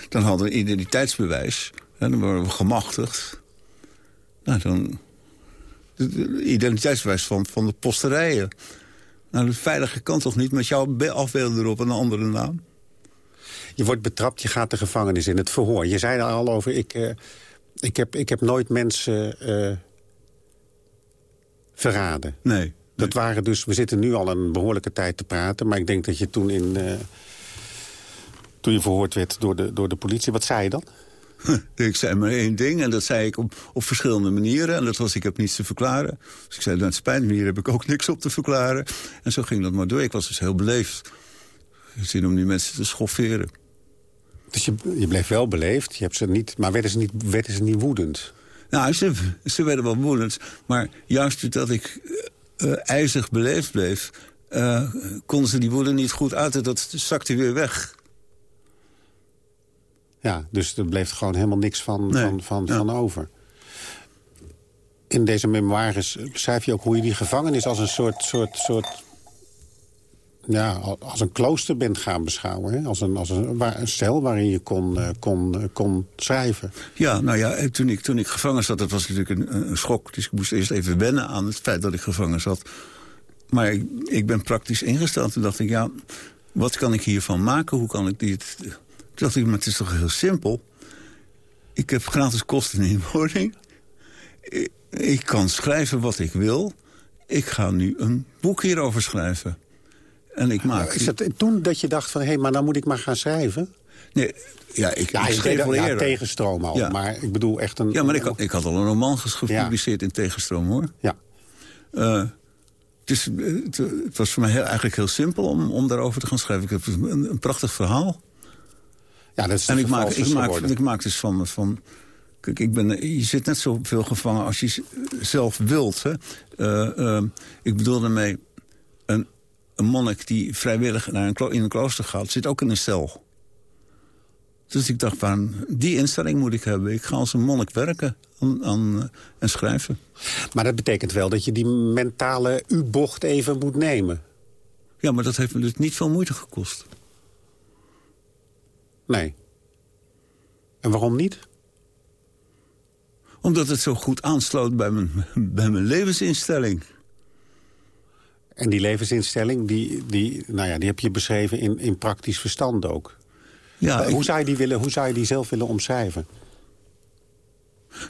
dan hadden we identiteitsbewijs. En dan worden we gemachtigd. Nou, dan... De identiteitsbewijs van, van de posterijen. Nou, de veilige kan toch niet met jouw afbeelden erop een andere naam? Je wordt betrapt, je gaat de gevangenis in. Het verhoor. Je zei er al over, ik, uh, ik, heb, ik heb nooit mensen uh, verraden. Nee. Dat waren dus, we zitten nu al een behoorlijke tijd te praten... maar ik denk dat je toen in... Uh, toen je verhoord werd door de, door de politie, wat zei je dan? ik zei maar één ding en dat zei ik op, op verschillende manieren. En dat was, ik heb niets te verklaren. Dus ik zei, nou, het spijt me, hier heb ik ook niks op te verklaren. En zo ging dat maar door. Ik was dus heel beleefd. Zin om die mensen te schofferen. Dus je, je bleef wel beleefd, je hebt ze niet, maar werden ze niet, werden ze niet woedend? Nou, ze, ze werden wel woedend. Maar juist dat ik uh, ijzig beleefd bleef... Uh, konden ze die woede niet goed uiten. Dat zakte weer weg. Ja, dus er bleef gewoon helemaal niks van, van, van, van over. In deze memoires beschrijf je ook hoe je die gevangenis als een soort, soort, soort ja, als een klooster bent gaan beschouwen. Hè? Als, een, als een, een cel waarin je kon, uh, kon, uh, kon schrijven. Ja, nou ja, toen ik, toen ik gevangen zat, dat was natuurlijk een, een, schok. Dus ik moest eerst even wennen aan het feit dat ik gevangen zat. Maar ik, ik ben praktisch ingesteld. Toen dacht ik, ja, wat kan ik hiervan maken? Hoe kan ik dit... Toen dacht ik, maar het is toch heel simpel. Ik heb gratis kosten in woning. Ik, ik kan schrijven wat ik wil. Ik ga nu een boek hierover schrijven. En ik maak... Is het toen dat je dacht van, hé, hey, maar dan moet ik maar gaan schrijven? Nee, ja, ik, ja, ik schreef al ja, tegenstroom al, maar ik bedoel echt een... Ja, maar ik, ik had al een roman gepubliceerd in tegenstroom, hoor. Ja. Uh, het, het, het, was voor mij heel, eigenlijk heel simpel om, om daarover te gaan schrijven. Ik heb een, een prachtig verhaal. Ja, dat is en ik maak, ik, maak, ik maak dus van... van Kijk, ik ben, je zit net zoveel gevangen als je zelf wilt. Hè. Uh, uh, ik bedoel daarmee een monnik die vrijwillig naar een in een klooster gaat... zit ook in een cel. Dus ik dacht, van die instelling moet ik hebben. Ik ga als een monnik werken aan, aan, eh, en schrijven. Maar dat betekent wel dat je die mentale U-bocht even moet nemen. Ja, maar dat heeft me dus niet veel moeite gekost. Nee. En waarom niet? Omdat het zo goed aansloot bij mijn, bij mijn levensinstelling. En die levensinstelling, die, die, nou ja, die heb je beschreven in, in praktisch verstand ook. Ja, hoe, zou je die willen, hoe zou je die zelf willen omschrijven?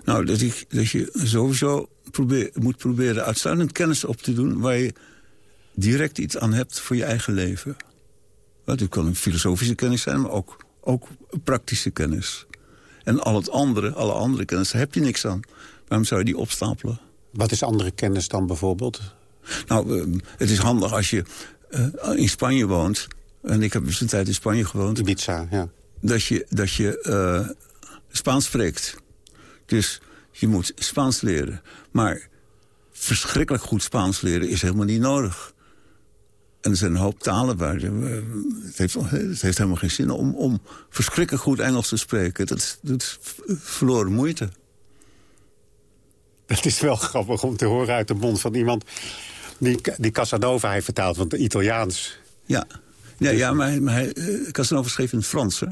Nou, dat, ik, dat je sowieso probeer, moet proberen uitsluitend kennis op te doen... waar je direct iets aan hebt voor je eigen leven. Dat kan een filosofische kennis zijn, maar ook, ook praktische kennis. En al het andere, alle andere kennis, daar heb je niks aan. Waarom zou je die opstapelen? Wat is andere kennis dan bijvoorbeeld? Nou, eh, het is handig als je uh, in Spanje woont. En ik heb dus een tijd in Spanje gewoond. Ibiza, ja. Dat je, dat je uh, Spaans spreekt. Dus je moet Spaans leren. Maar verschrikkelijk goed Spaans leren is helemaal niet nodig. En er zijn een hoop talen waar... het, heeft, het heeft helemaal geen zin om, om verschrikkelijk goed Engels te spreken. Dat, dat is verloren moeite. Het is wel grappig om te horen uit de mond van iemand die, die Casanova heeft vertaald van het Italiaans. Ja, ja, dus- ja maar, maar uh, Casanova schreef in het Frans, hè?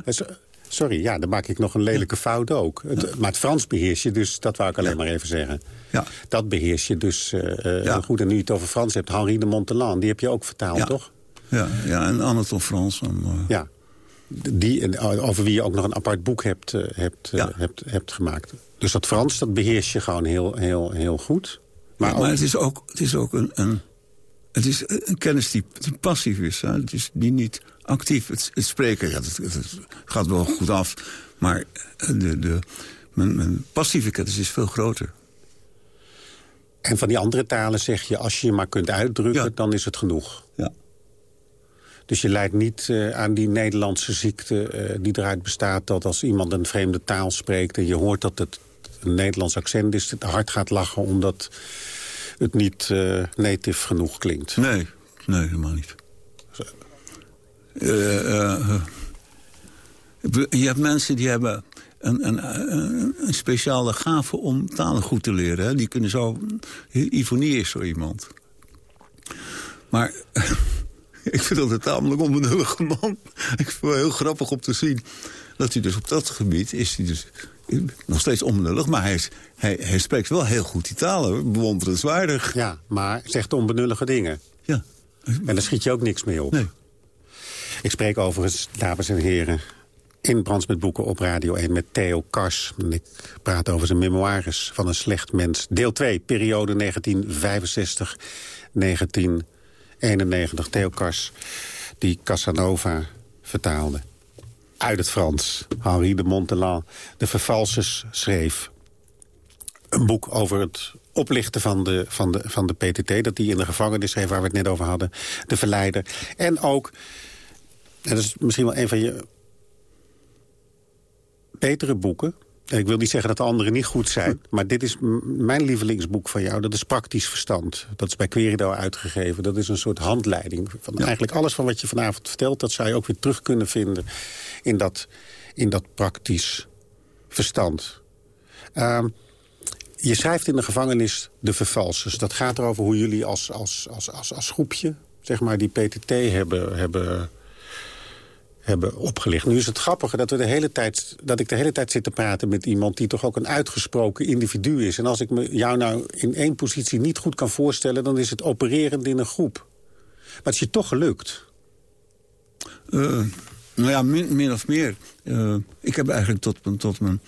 Sorry, ja, dan maak ik nog een lelijke fout ook. Het, Maar het Frans beheers je dus, dat wou ik alleen maar even zeggen. Ja. Dat beheers je dus uh, goed. En nu je het over Frans hebt, Henri de Montelan, die heb je ook vertaald, toch? Ja, ja en Anatole Frans. Om, Ja, die, over wie je ook nog een apart boek hebt, hebt, hebt, hebt gemaakt. Dus dat Frans, dat beheers je gewoon heel, heel, heel goed. Maar, maar het is ook, het is ook een, een, het is een kennis die, passief is. Hè? Het is die niet actief. Het, het spreken ja, het, het, gaat wel goed af. Maar de, de, mijn, mijn passieve kennis is veel groter. En van die andere talen zeg je, als je je maar kunt uitdrukken, dan is het genoeg. Ja. Dus je leidt niet uh, aan die Nederlandse ziekte uh, die eruit bestaat... dat als iemand een vreemde taal spreekt en je hoort dat het een Nederlands accent is... het hard gaat lachen omdat het niet uh, native genoeg klinkt. Nee, nee, helemaal niet. je hebt mensen die hebben een, een, een, speciale gave om talen goed te leren. Die kunnen zo... Ivonie is zo iemand. Maar ik vind dat een tamelijk onbenullige man. Ik vind het wel heel grappig om te zien dat hij dus op dat gebied is hij dus nog steeds onbenullig. Maar hij, is, hij, hij spreekt wel heel goed die talen, bewonderenswaardig. Ja, maar zegt onbenullige dingen. Ja. En daar schiet je ook niks mee op. Nee. Ik spreek overigens, dames en heren, in Brands met Boeken op Radio 1 met Theo Kars. En ik praat over zijn memoires van een slecht mens. Deel 2, periode 1965-1991. Theo Kars, die Casanova vertaalde. Uit het Frans. Henri de Montelan, de vervalsers, schreef. Een boek over het oplichten van de, van, de, van de PTT... dat die in de gevangenis schreef, waar we het net over hadden. De verleider. En ook, en dat is misschien wel een van je betere boeken. Ik wil niet zeggen dat de anderen niet goed zijn. Maar dit is mijn lievelingsboek van jou. Dat is Praktisch Verstand. Dat is bij Querido uitgegeven. Dat is een soort handleiding. Van Eigenlijk alles van wat je vanavond vertelt... dat zou je ook weer terug kunnen vinden in dat, in dat praktisch verstand. Uh, je schrijft in de gevangenis de vervalsers. Dat gaat erover hoe jullie als, als, als, als, als groepje... zeg maar, die PTT hebben... hebben hebben opgelicht. Nu is het grappige dat, we de hele tijd, dat ik de hele tijd zit te praten met iemand... die toch ook een uitgesproken individu is. En als ik me jou nou in één positie niet goed kan voorstellen... dan is het opererend in een groep. Maar het is je toch gelukt. Uh, nou ja, min, of meer. Uh, ik heb eigenlijk tot, tot mijn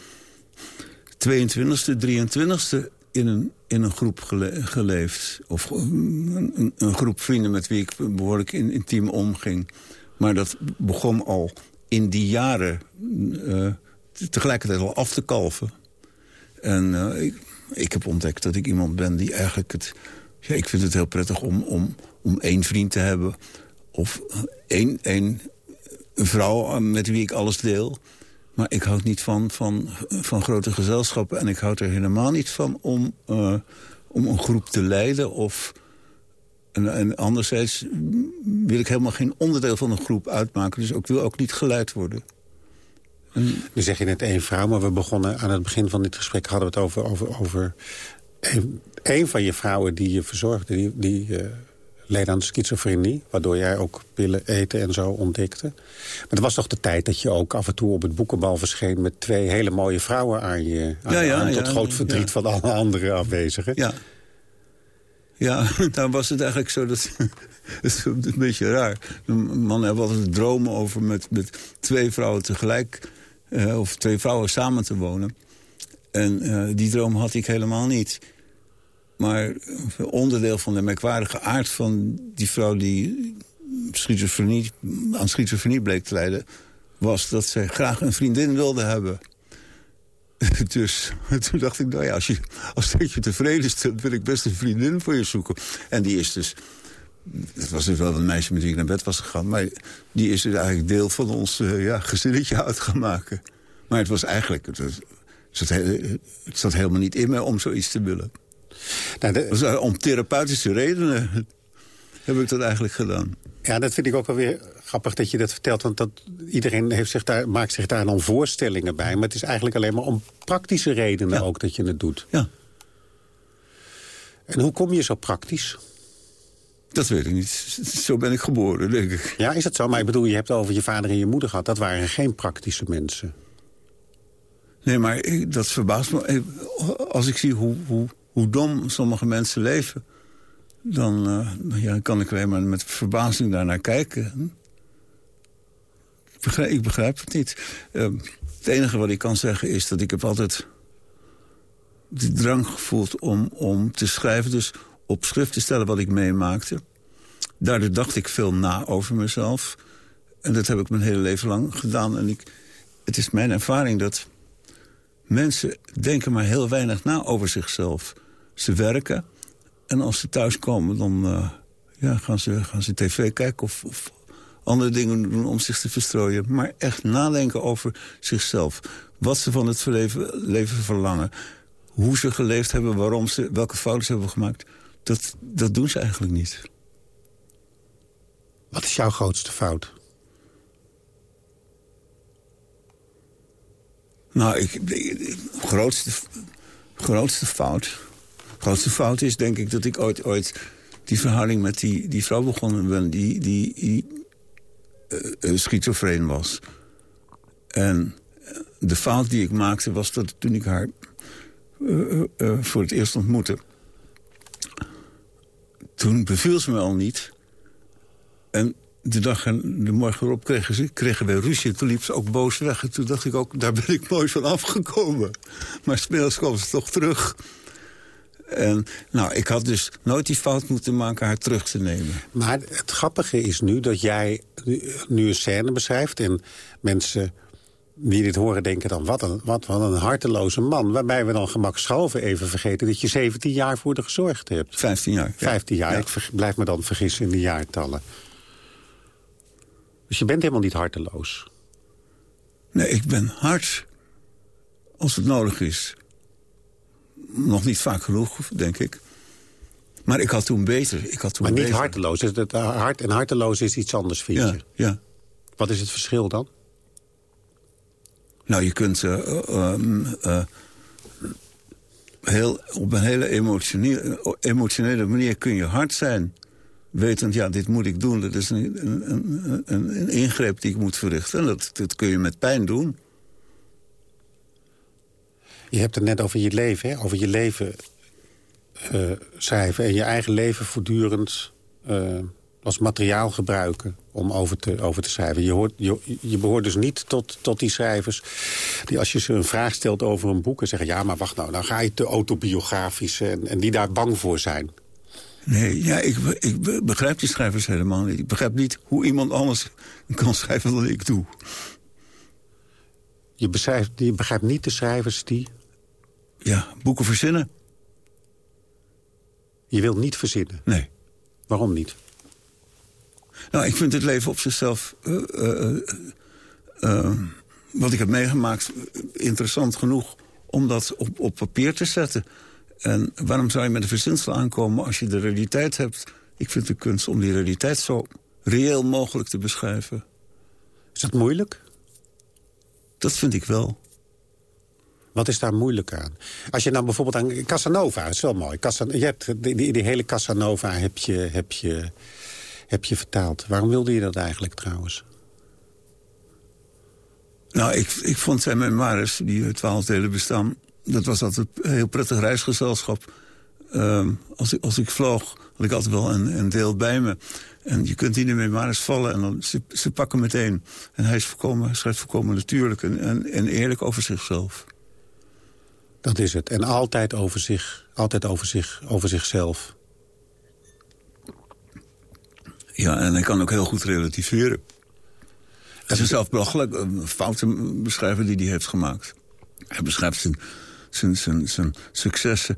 22e, 23e in een, in een groep gele, geleefd. Of een, een, groep vrienden met wie ik behoorlijk in, intiem omging... Maar dat begon al in die jaren uh, tegelijkertijd al af te kalven. En uh, ik, ik, heb ontdekt dat ik iemand ben die eigenlijk het... Ja, ik vind het heel prettig om, om, om één vriend te hebben. Of één, één vrouw met wie ik alles deel. Maar ik houd niet van, van, van grote gezelschappen. En ik houd er helemaal niet van om, uh, om een groep te leiden... of en, en, anderzijds wil ik helemaal geen onderdeel van een groep uitmaken. Dus ik wil ook niet geleid worden. En... Nu zeg je net één vrouw, maar we begonnen aan het begin van dit gesprek... hadden we het over, over, over een, een van je vrouwen die je verzorgde... die, die uh, leed aan schizofrenie, waardoor jij ook pillen eten en zo ontdekte. Maar het was toch de tijd dat je ook af en toe op het boekenbal verscheen... met twee hele mooie vrouwen aan je aan, ja, ja, tot groot verdriet van alle andere afwezigen. Ja. Ja, dan was het eigenlijk zo dat... het is een beetje raar. Mannen hebben altijd dromen over met, met twee vrouwen tegelijk... Uh, of twee vrouwen samen te wonen. En uh, die droom had ik helemaal niet. Maar onderdeel van de merkwaardige aard van die vrouw... die schizofrenie, aan schizofrenie bleek te lijden... was dat zij graag een vriendin wilde hebben... Dus toen dacht ik, nou ja, als, je, als je tevreden stelt... wil ik best een vriendin voor je zoeken. En die is dus... Het was dus wel een meisje met wie ik naar bed was gegaan... maar die is dus eigenlijk deel van ons uh, ja, gezinnetje uit gaan maken. Maar het was eigenlijk... Het, was, het, zat, het zat helemaal niet in me om zoiets te willen. Nou, de... was, uh, om therapeutische redenen heb ik dat eigenlijk gedaan. Ja, dat vind ik ook wel weer grappig dat je dat vertelt. Want dat, iedereen heeft zich daar, maakt zich daar dan voorstellingen bij. Maar het is eigenlijk alleen maar om praktische redenen ook dat je het doet. Ja. En hoe kom je zo praktisch? Dat weet ik niet. Zo ben ik geboren, denk ik. Ja, is dat zo? Maar ik bedoel, je hebt over je vader en je moeder gehad. Dat waren geen praktische mensen. Nee, maar dat verbaast me. Als ik zie hoe, hoe, hoe dom sommige mensen leven dan uh, ja, kan ik alleen maar met verbazing daarnaar kijken. Ik begrijp, ik begrijp het niet. Uh, het enige wat ik kan zeggen is dat ik heb altijd de drang gevoeld om, om te schrijven. Dus op schrift te stellen wat ik meemaakte. Daardoor dacht ik veel na over mezelf. En dat heb ik mijn hele leven lang gedaan. En ik, het is mijn ervaring dat mensen denken maar heel weinig na over zichzelf. Ze werken en als ze thuiskomen, dan uh, ja, gaan, ze, gaan ze tv kijken of, of, andere dingen doen om zich te verstrooien. Maar echt nadenken over zichzelf. Wat ze van het leven, leven verlangen. Hoe ze geleefd hebben, waarom ze, welke fouten ze hebben gemaakt. Dat, dat doen ze eigenlijk niet. Wat is jouw grootste fout? Nou, ik, de grootste, grootste fout... grootste fout is denk ik dat ik ooit, ooit die verhouding met die, die vrouw begonnen ben... die, die, die uh, schizofreen was. En de fout die ik maakte was dat toen ik haar uh, voor het eerst ontmoette... toen beviel ze me al niet. En de dag en de morgen erop kregen, ze, kregen wij ruzie. Toen liep ze ook boos weg. En toen dacht ik ook, daar ben ik mooi van afgekomen. Maar speels kwam ze toch terug. En nou, ik had dus nooit die fout moeten maken haar terug te nemen. Maar het grappige is nu dat jij nu een scène beschrijft... en mensen die dit horen denken dan, wat een, wat, wat een harteloze man. Waarbij we dan gemakshalve even vergeten dat je 17 jaar voor de gezorgd hebt. 15 jaar. 15 jaar, ik blijf me dan vergissen in de jaartallen. Dus je bent helemaal niet harteloos. Nee, ik ben hard als het nodig is. Nog niet vaak genoeg, denk ik. Maar ik had toen beter. Ik had toen maar niet beter. harteloos. Het hart en harteloos is iets anders, vind ja, je? Ja. Wat is het verschil dan? Nou, je kunt uh, uh, uh, heel, op een hele emotionele, emotionele manier kun je hard zijn. Wetend, ja, dit moet ik doen. Dat is een, een, een, een ingreep die ik moet verrichten. En dat, dat kun je met pijn doen. Je hebt het net over je leven, hè? over je leven uh, schrijven... en je eigen leven voortdurend uh, als materiaal gebruiken om over te, over te schrijven. Je, hoort, je, je behoort dus niet tot, tot die schrijvers die als je ze een vraag stelt over een boek... en zeggen, ja, maar wacht nou, dan ga je te autobiografisch... en, en die daar bang voor zijn. Nee, ja, ik, ik begrijp die schrijvers helemaal niet. Ik begrijp niet hoe iemand anders kan schrijven dan ik doe. Je, beschrijft, je begrijpt niet de schrijvers die... Ja, boeken verzinnen. Je wilt niet verzinnen? Nee. Waarom niet? Nou, ik vind het leven op zichzelf... Uh, uh, uh, wat ik heb meegemaakt interessant genoeg... om dat op, op papier te zetten. En waarom zou je met een verzinsel aankomen als je de realiteit hebt? Ik vind de kunst om die realiteit zo reëel mogelijk te beschrijven. Is dat moeilijk? Dat vind ik wel. Wat is daar moeilijk aan? Als je nou bijvoorbeeld aan Casanova, is wel mooi. Casan, je hebt die, die, hele Casanova heb je, heb, je, je vertaald. Waarom wilde je dat eigenlijk trouwens? Nou, ik, ik vond zijn memoires, die twaalf delen bestaan... dat was altijd een heel prettig reisgezelschap. Um, als, ik, als ik vloog, had ik altijd wel een, een deel bij me. En je kunt in de memoires vallen en dan, ze, ze pakken meteen. En hij is voorkomen, schrijft voorkomen natuurlijk en, en eerlijk over zichzelf. Dat is het. En altijd over, zich, altijd over, zich, over zichzelf. Ja, en hij kan ook heel goed relativeren. Het is zelf belachelijk een fouten beschrijven die hij heeft gemaakt. Hij beschrijft zijn, zijn, zijn, successen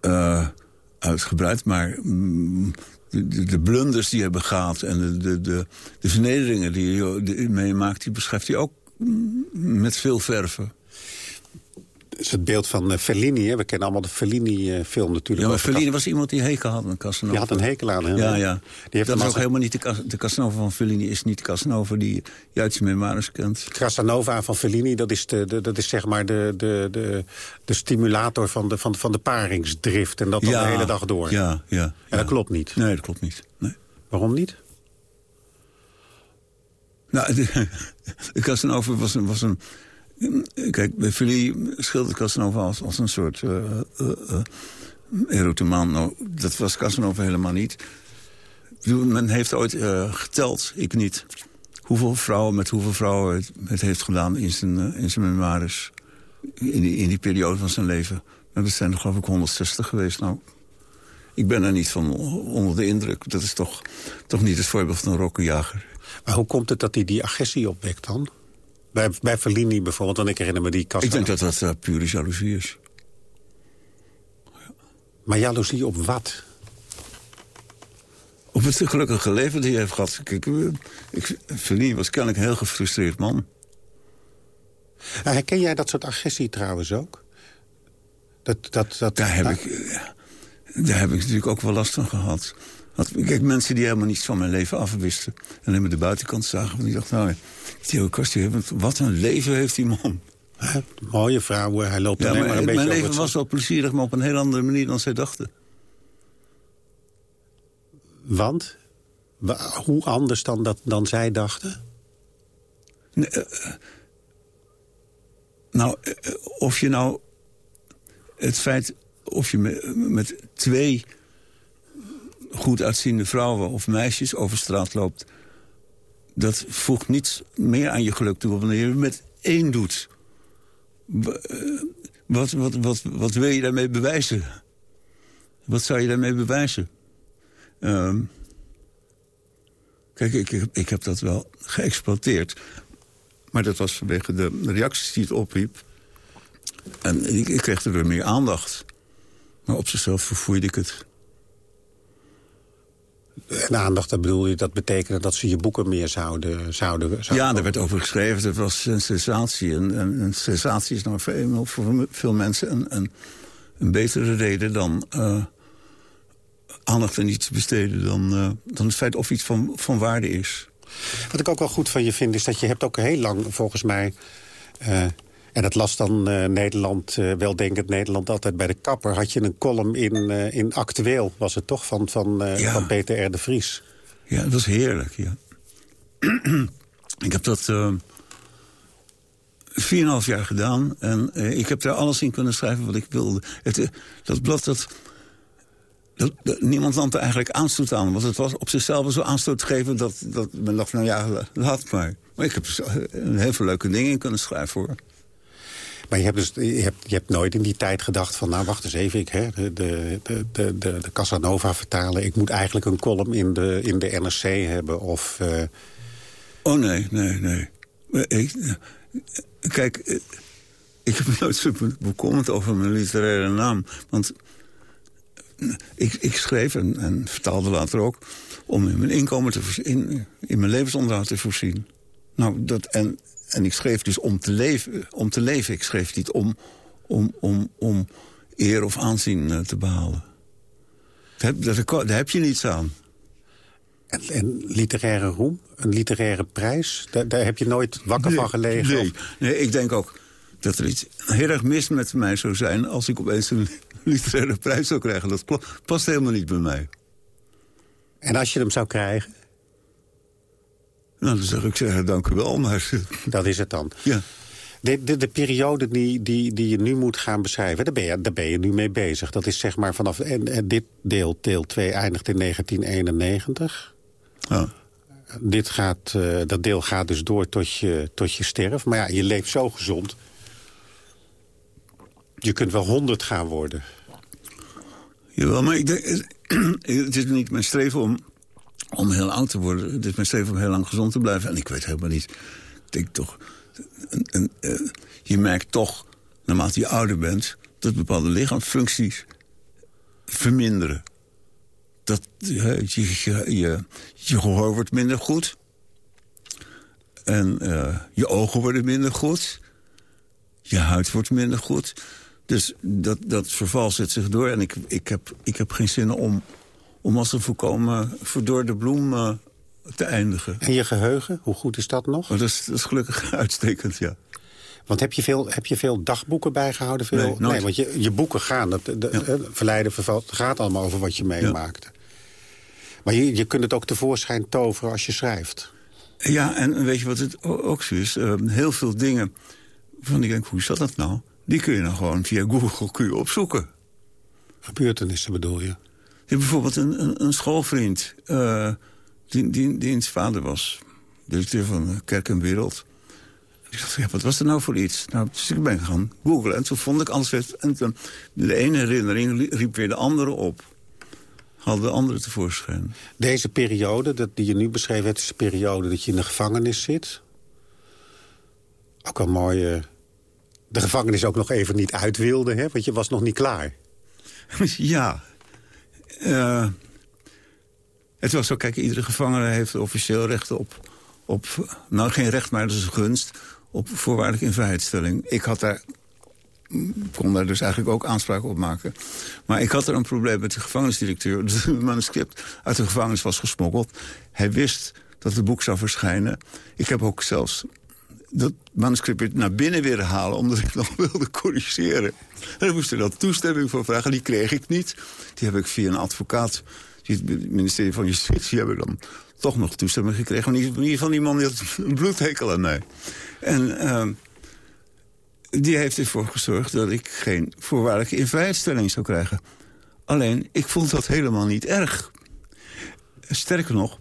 uh, uitgebreid, maar mm, de, de, blunders die hij begaat... en de, de, de, de vernederingen die hij meemaakt, die beschrijft hij ook met veel verven is het beeld van uh, Fellini. Hè? We kennen allemaal de Fellini-film natuurlijk. Ja, maar Fellini was iemand die hekel had aan Casanova. Die had een hekel aan hem. Ja, ja. Die heeft dat is ook helemaal niet de, de Casanova van Fellini. is niet de Casanova die je uit zijn memoires kent. Casanova van Fellini, dat is, de, de, dat is zeg maar de, de, de, de stimulator van de, van, van de paringsdrift. En dat dan ja, de hele dag door. Ja, ja. En ja. dat klopt niet. Nee, dat klopt niet. Nee. Waarom niet? Nou, de, de Casanova was een... Was een Kijk, bij Fellini schildert Casanova als, als een soort uh, uh, dat was Casanova helemaal niet. Men heeft ooit geteld, ik niet... hoeveel vrouwen met hoeveel vrouwen het, het heeft gedaan in zijn, in zijn memoires. In die, in die periode van zijn leven. En dat zijn er geloof ik 160 geweest. Nou, ik ben er niet van onder de indruk. Dat is toch, toch niet het voorbeeld van een rokkenjager. Maar hoe komt het dat hij die agressie opwekt dan? Bij, bij Fellini bijvoorbeeld, want ik herinner me die kast. Ik denk dat dat uh, pure jaloezie is. Maar jaloezie op wat? Op het gelukkige leven die hij heeft gehad. Kijk, ik, Fellini was kennelijk een heel gefrustreerd man. Herken jij dat soort agressie trouwens ook? Dat, dat, dat, daar, heb nou, ik, eh, daar heb ik natuurlijk ook wel last van gehad. Want, kijk, mensen die helemaal niets van mijn leven afwisten... en alleen maar de buitenkant zagen, die dachten... nou, Theo wat een leven heeft die man. Hè? Mooie vrouwen, hij loopt Ja, alleen maar maar een beetje mijn leven was wel plezierig, maar op een heel andere manier dan zij dachten. Want? Wa- Hoe anders dan, dat, dan zij dachten? Nee, eh, eh, nou, eh, of je nou het feit of je me- met twee goed uitziende vrouwen of meisjes over straat loopt... dat voegt niets meer aan je geluk toe wanneer je het met één doet. Eh, Wat, wat, wat, wat wil je daarmee bewijzen? Wat zou je daarmee bewijzen? Ehm, kijk, ik, ik, heb dat wel geëxploiteerd. Maar dat was vanwege de reacties die het opriep. En ik, ik kreeg er weer meer aandacht. Maar op zichzelf verfoeide ik het. En aandacht, dat bedoel je, dat betekende dat ze je boeken meer zouden... zouden, zouden Ja, daar werd over geschreven. Dat was een sensatie. En, en, en sensatie is nou voor, voor veel mensen een, een, een betere reden dan eh, aandacht aan iets te besteden... dan, eh, dan het feit of iets van, van waarde is. Wat ik ook wel goed van je vind, is dat je hebt ook heel lang, volgens mij... eh, en dat las dan eh, Nederland, eh, weldenkend Nederland altijd bij de kapper... had je een column in, eh, in Actueel, was het toch, van, van, Ja. van Peter R. de Vries. Ja, het was heerlijk, ja. ik heb dat eh 4,5 jaar gedaan. En ik heb daar alles in kunnen schrijven wat ik wilde. Het, dat blad, dat, dat, dat- niemand nam er eigenlijk aanstoot aan. Want het was op zichzelf zo aanstootgevend dat, dat men dacht, nou ja, la- laat maar. Maar ik heb er een heel veel leuke dingen in kunnen schrijven, hoor. Maar je hebt, dus, je, hebt, je hebt nooit in die tijd gedacht van... nou, wacht eens even, ik, hè, de, de, de, de, Casanova vertalen... ik moet eigenlijk een column in de, in de NRC hebben of... eh, Oh nee, nee, nee. Ik, eh, kijk, eh, ik heb nooit zo be- bekommerd over mijn literaire naam. Want ik, ik schreef en, vertaalde later ook... om in mijn inkomen te in, in mijn levensonderhoud te voorzien. Nou, dat, en, en ik schreef dus om te leven. Om te leven. Ik schreef niet om, om, om, om eer of aanzien eh, te behalen. Daar heb, daar, heb je niets aan. en, en literaire roem, een literaire prijs... daar, daar heb je nooit wakker van gelegen? Nee, of- nee, ik denk ook dat er iets heel erg mis met mij zou zijn... als ik opeens een literaire prijs zou krijgen. Dat past helemaal niet bij mij. En als je hem zou krijgen, Nou, dan zeg ik zeggen, dank u wel, maar... dat is het dan. Ja. De, de, de periode die, die, die je nu moet gaan beschrijven, daar ben, je, daar ben je nu mee bezig. Dat is zeg maar vanaf... En, en dit deel, deel 2 eindigt in 1991. Ja. Dit gaat, eh, dat deel gaat dus door tot je, tot je sterft. Maar ja, je leeft zo gezond. Je kunt wel 100 gaan worden. Jawel, maar ik denk, het is niet mijn streven om, om heel oud te worden. Het is mijn streven om heel lang gezond te blijven. En ik weet helemaal niet, ik denk toch... eh, je merkt toch, naarmate je ouder bent... dat bepaalde lichaamsfuncties verminderen. Dat je, je, je, je gehoor wordt minder goed. En eh, je ogen worden minder goed. Je huid wordt minder goed. Dus dat, dat verval zet zich door. En ik, ik, heb, ik heb geen zin om, om als een volkomen verdorde bloem eh, te eindigen. En je geheugen, hoe goed is dat nog? Maar dat is, dat is gelukkig uitstekend, ja. Want heb je veel, heb je veel dagboeken bijgehouden? Veel? Nee, nooit. want je, je boeken gaan. Het, de, eh, verleiden, verval, het gaat allemaal over wat je meemaakte. Maar je, je kunt het ook tevoorschijn toveren als je schrijft. Ja, en weet je wat het ook zo is? Eh, heel veel dingen van ik denk, hoe zat dat nou? Die kun je nou gewoon via Google kun je opzoeken. Gebeurtenissen bedoel je? Je hebt bijvoorbeeld een, een, een schoolvriend... eh, die, die, vader was. Directeur van eh, Kerk en Wereld. Ik dacht, ja, wat was er nou voor iets? Nou, dus ik ben gaan googlen en toen vond ik alles... weer- En toen, de ene herinnering riep weer de andere op. Haalde de andere tevoorschijn. Deze periode dat, die je nu beschreven hebt... is de periode dat je in de gevangenis zit. Ook een mooie... De gevangenis ook nog even niet uit wilde, hè? want je was nog niet klaar. ja. Eh, Het was zo, kijk, iedere gevangene heeft officieel recht op... op nou, geen recht, maar dat is gunst... op voorwaardelijke invrijheidstelling. Ik had daar kon daar dus eigenlijk ook aanspraak op maken. Maar ik had er een probleem met de gevangenisdirecteur. Het manuscript uit de gevangenis was gesmokkeld. Hij wist dat het boek zou verschijnen. Ik heb ook zelfs dat manuscript naar binnen weer halen... omdat ik nog wilde corrigeren. En daar moest er dan toestemming voor vragen. Die kreeg ik niet. Die heb ik via een advocaat... Het ministerie van Justitie hebben dan toch nog toestemming gekregen. in ieder geval die man die een bloedhekel aan mij. En... Uh, die heeft ervoor gezorgd dat ik geen voorwaardelijke invrijheidstelling zou krijgen. Alleen, ik vond dat helemaal niet erg. Sterker nog,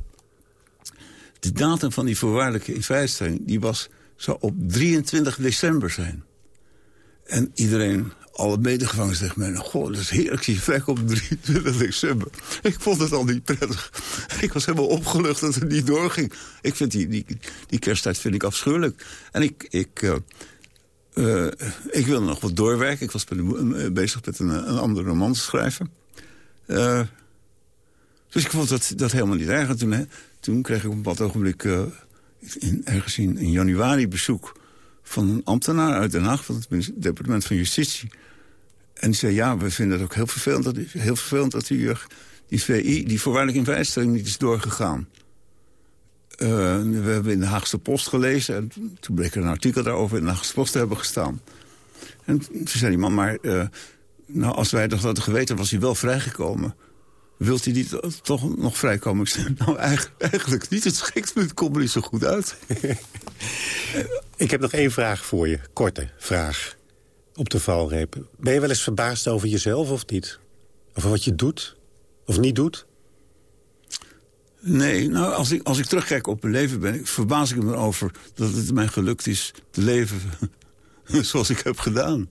de datum van die voorwaardelijke invrijheidstelling... die was, zou op 23 december zijn. En iedereen, alle medegevangenen zeggen mij... Goh, dat is heerlijk, je vrij op 23 december. Ik vond het al niet prettig. Ik was helemaal opgelucht dat het niet doorging. Ik vind die, die, die kersttijd vind ik afschuwelijk. En ik... ik uh, uh, ik wilde nog wat doorwerken. Ik was bezig met een, een andere roman te schrijven. Dus ik vond dat, dat helemaal niet erg. En toen, hè, toen kreeg ik op een bepaald ogenblik... in, ergens in, januari bezoek van een ambtenaar uit Den Haag... van het departement van Justitie. En die zei, ja, we vinden het ook heel vervelend... dat, heel vervelend dat die, die VI, die voorwaardelijke invrijstelling niet is doorgegaan. Uh, we hebben in de Haagse Post gelezen. En toen bleek er een artikel daarover in de Haagse Post te hebben gestaan. En toen zei die man, maar uh, nou, als wij dat hadden geweten... was hij wel vrijgekomen. Wilt hij niet toch nog vrijkomen? Ik zei, nou, eigenlijk, eigenlijk niet. Het schikt me, het komt er niet zo goed uit. Ik heb nog één vraag voor je. Korte vraag. Op de valreep. Ben je wel eens verbaasd over jezelf of niet? Over wat je doet of niet doet? Nee, nou, als ik, als ik terugkijk op mijn leven, ben ik, verbaas ik me erover dat het mij gelukt is te leven zoals ik heb gedaan.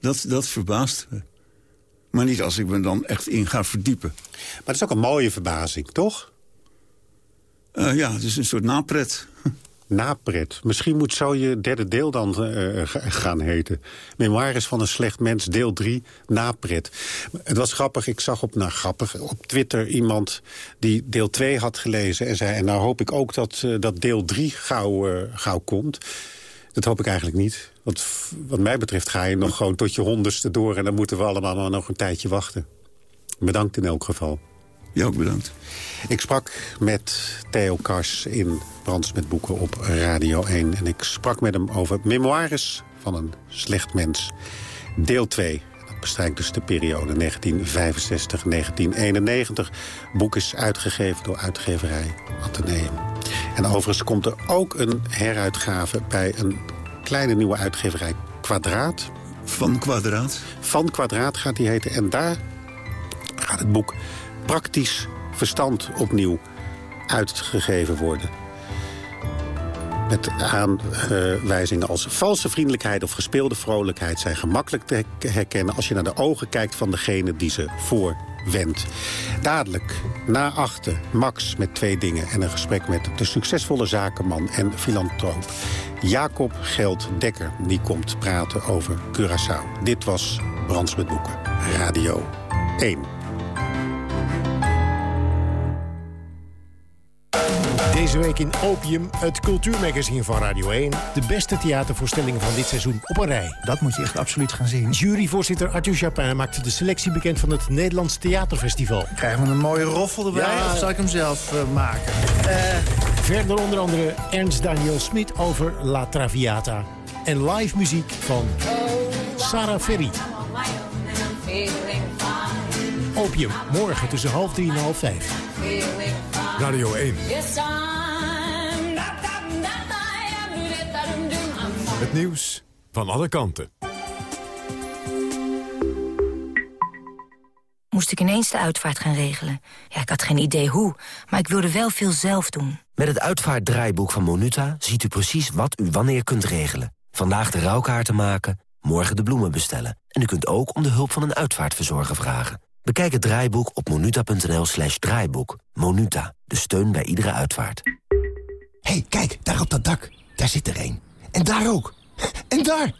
Dat, dat verbaast me. Maar niet als ik me dan echt in ga verdiepen. Maar het is ook een mooie verbazing, toch? Uh, ja, het is een soort napret. Napret. Misschien moet zo je derde deel dan uh, gaan heten. Memoires van een slecht mens, deel 3, napret. Het was grappig, ik zag op, nou grappig, op Twitter iemand die deel 2 had gelezen... en zei, en nou hoop ik ook dat, uh, dat deel 3 gauw, gauw komt. Dat hoop ik eigenlijk niet. Want wat mij betreft ga je nog gewoon tot je honderdste door... en dan moeten we allemaal maar nog een tijdje wachten. Bedankt in elk geval. Ja, ook bedankt. Ik sprak met Theo Kars in Brands met Boeken op Radio 1. En ik sprak met hem over memoires van een slecht mens. Deel 2. Dat bestrijkt dus de periode 1965-1991. boek is uitgegeven door uitgeverij Atheneum. En overigens komt er ook een heruitgave bij een kleine nieuwe uitgeverij Kwadraat. Van Kwadraat? Van Kwadraat gaat die heten. En daar gaat het boek praktisch verstand opnieuw uitgegeven worden. Met aanwijzingen als valse vriendelijkheid of gespeelde vrolijkheid... zijn gemakkelijk te herkennen als je naar de ogen kijkt van degene die ze voorwendt. Dadelijk, na achten, Max met twee dingen... en een gesprek met de succesvolle zakenman en filantroop. Jacob Geld Dekker, die komt praten over Curaçao. Dit was Brands met Boeken, Radio 1. Deze week in Opium, het cultuurmagazine van Radio 1. De beste theatervoorstellingen van dit seizoen op een rij. Dat moet je echt absoluut gaan zien. Juryvoorzitter Arthur Chapin maakte de selectie bekend van het Nederlands Theaterfestival. Krijgen we een mooie roffel erbij ja. of zal ik hem zelf uh, maken? Uh. Verder onder andere Ernst Daniel Smit over La Traviata. En live muziek van Sarah Ferry. Opium, morgen tussen half drie en half vijf. Radio 1. Het nieuws van alle kanten. Moest ik ineens de uitvaart gaan regelen. Ja, ik had geen idee hoe, maar ik wilde wel veel zelf doen. Met het uitvaartdraaiboek van Monuta ziet u precies wat u wanneer kunt regelen. Vandaag de rouwkaarten maken, morgen de bloemen bestellen. En u kunt ook om de hulp van een uitvaartverzorger vragen. Bekijk het draaiboek op monuta.nl slash draaiboek. Monuta, de steun bij iedere uitvaart. hey, kijk, daar op dat dak. Daar zit er een. En daar ook. En daar!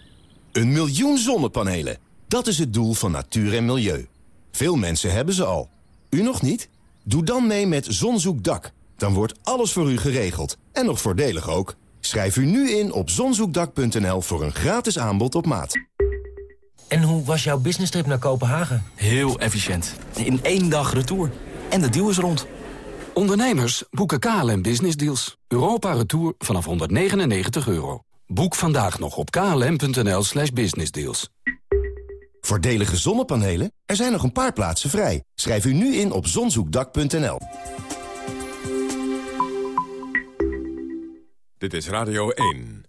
Een miljoen zonnepanelen. Dat is het doel van natuur en milieu. Veel mensen hebben ze al. U nog niet? Doe dan mee met Zonzoekdak. Dan wordt alles voor u geregeld. En nog voordelig ook. Schrijf u nu in op zonzoekdak.nl voor een gratis aanbod op maat. En hoe was jouw business trip naar Kopenhagen? Heel efficiënt. In één dag retour. En de deal is rond. Ondernemers boeken KLM Business Deals. Europa Retour vanaf 199 euro. Boek vandaag nog op klm.nl slash businessdeals. Voordelige zonnepanelen? Er zijn nog een paar plaatsen vrij. Schrijf u nu in op zonzoekdak.nl. Dit is Radio 1.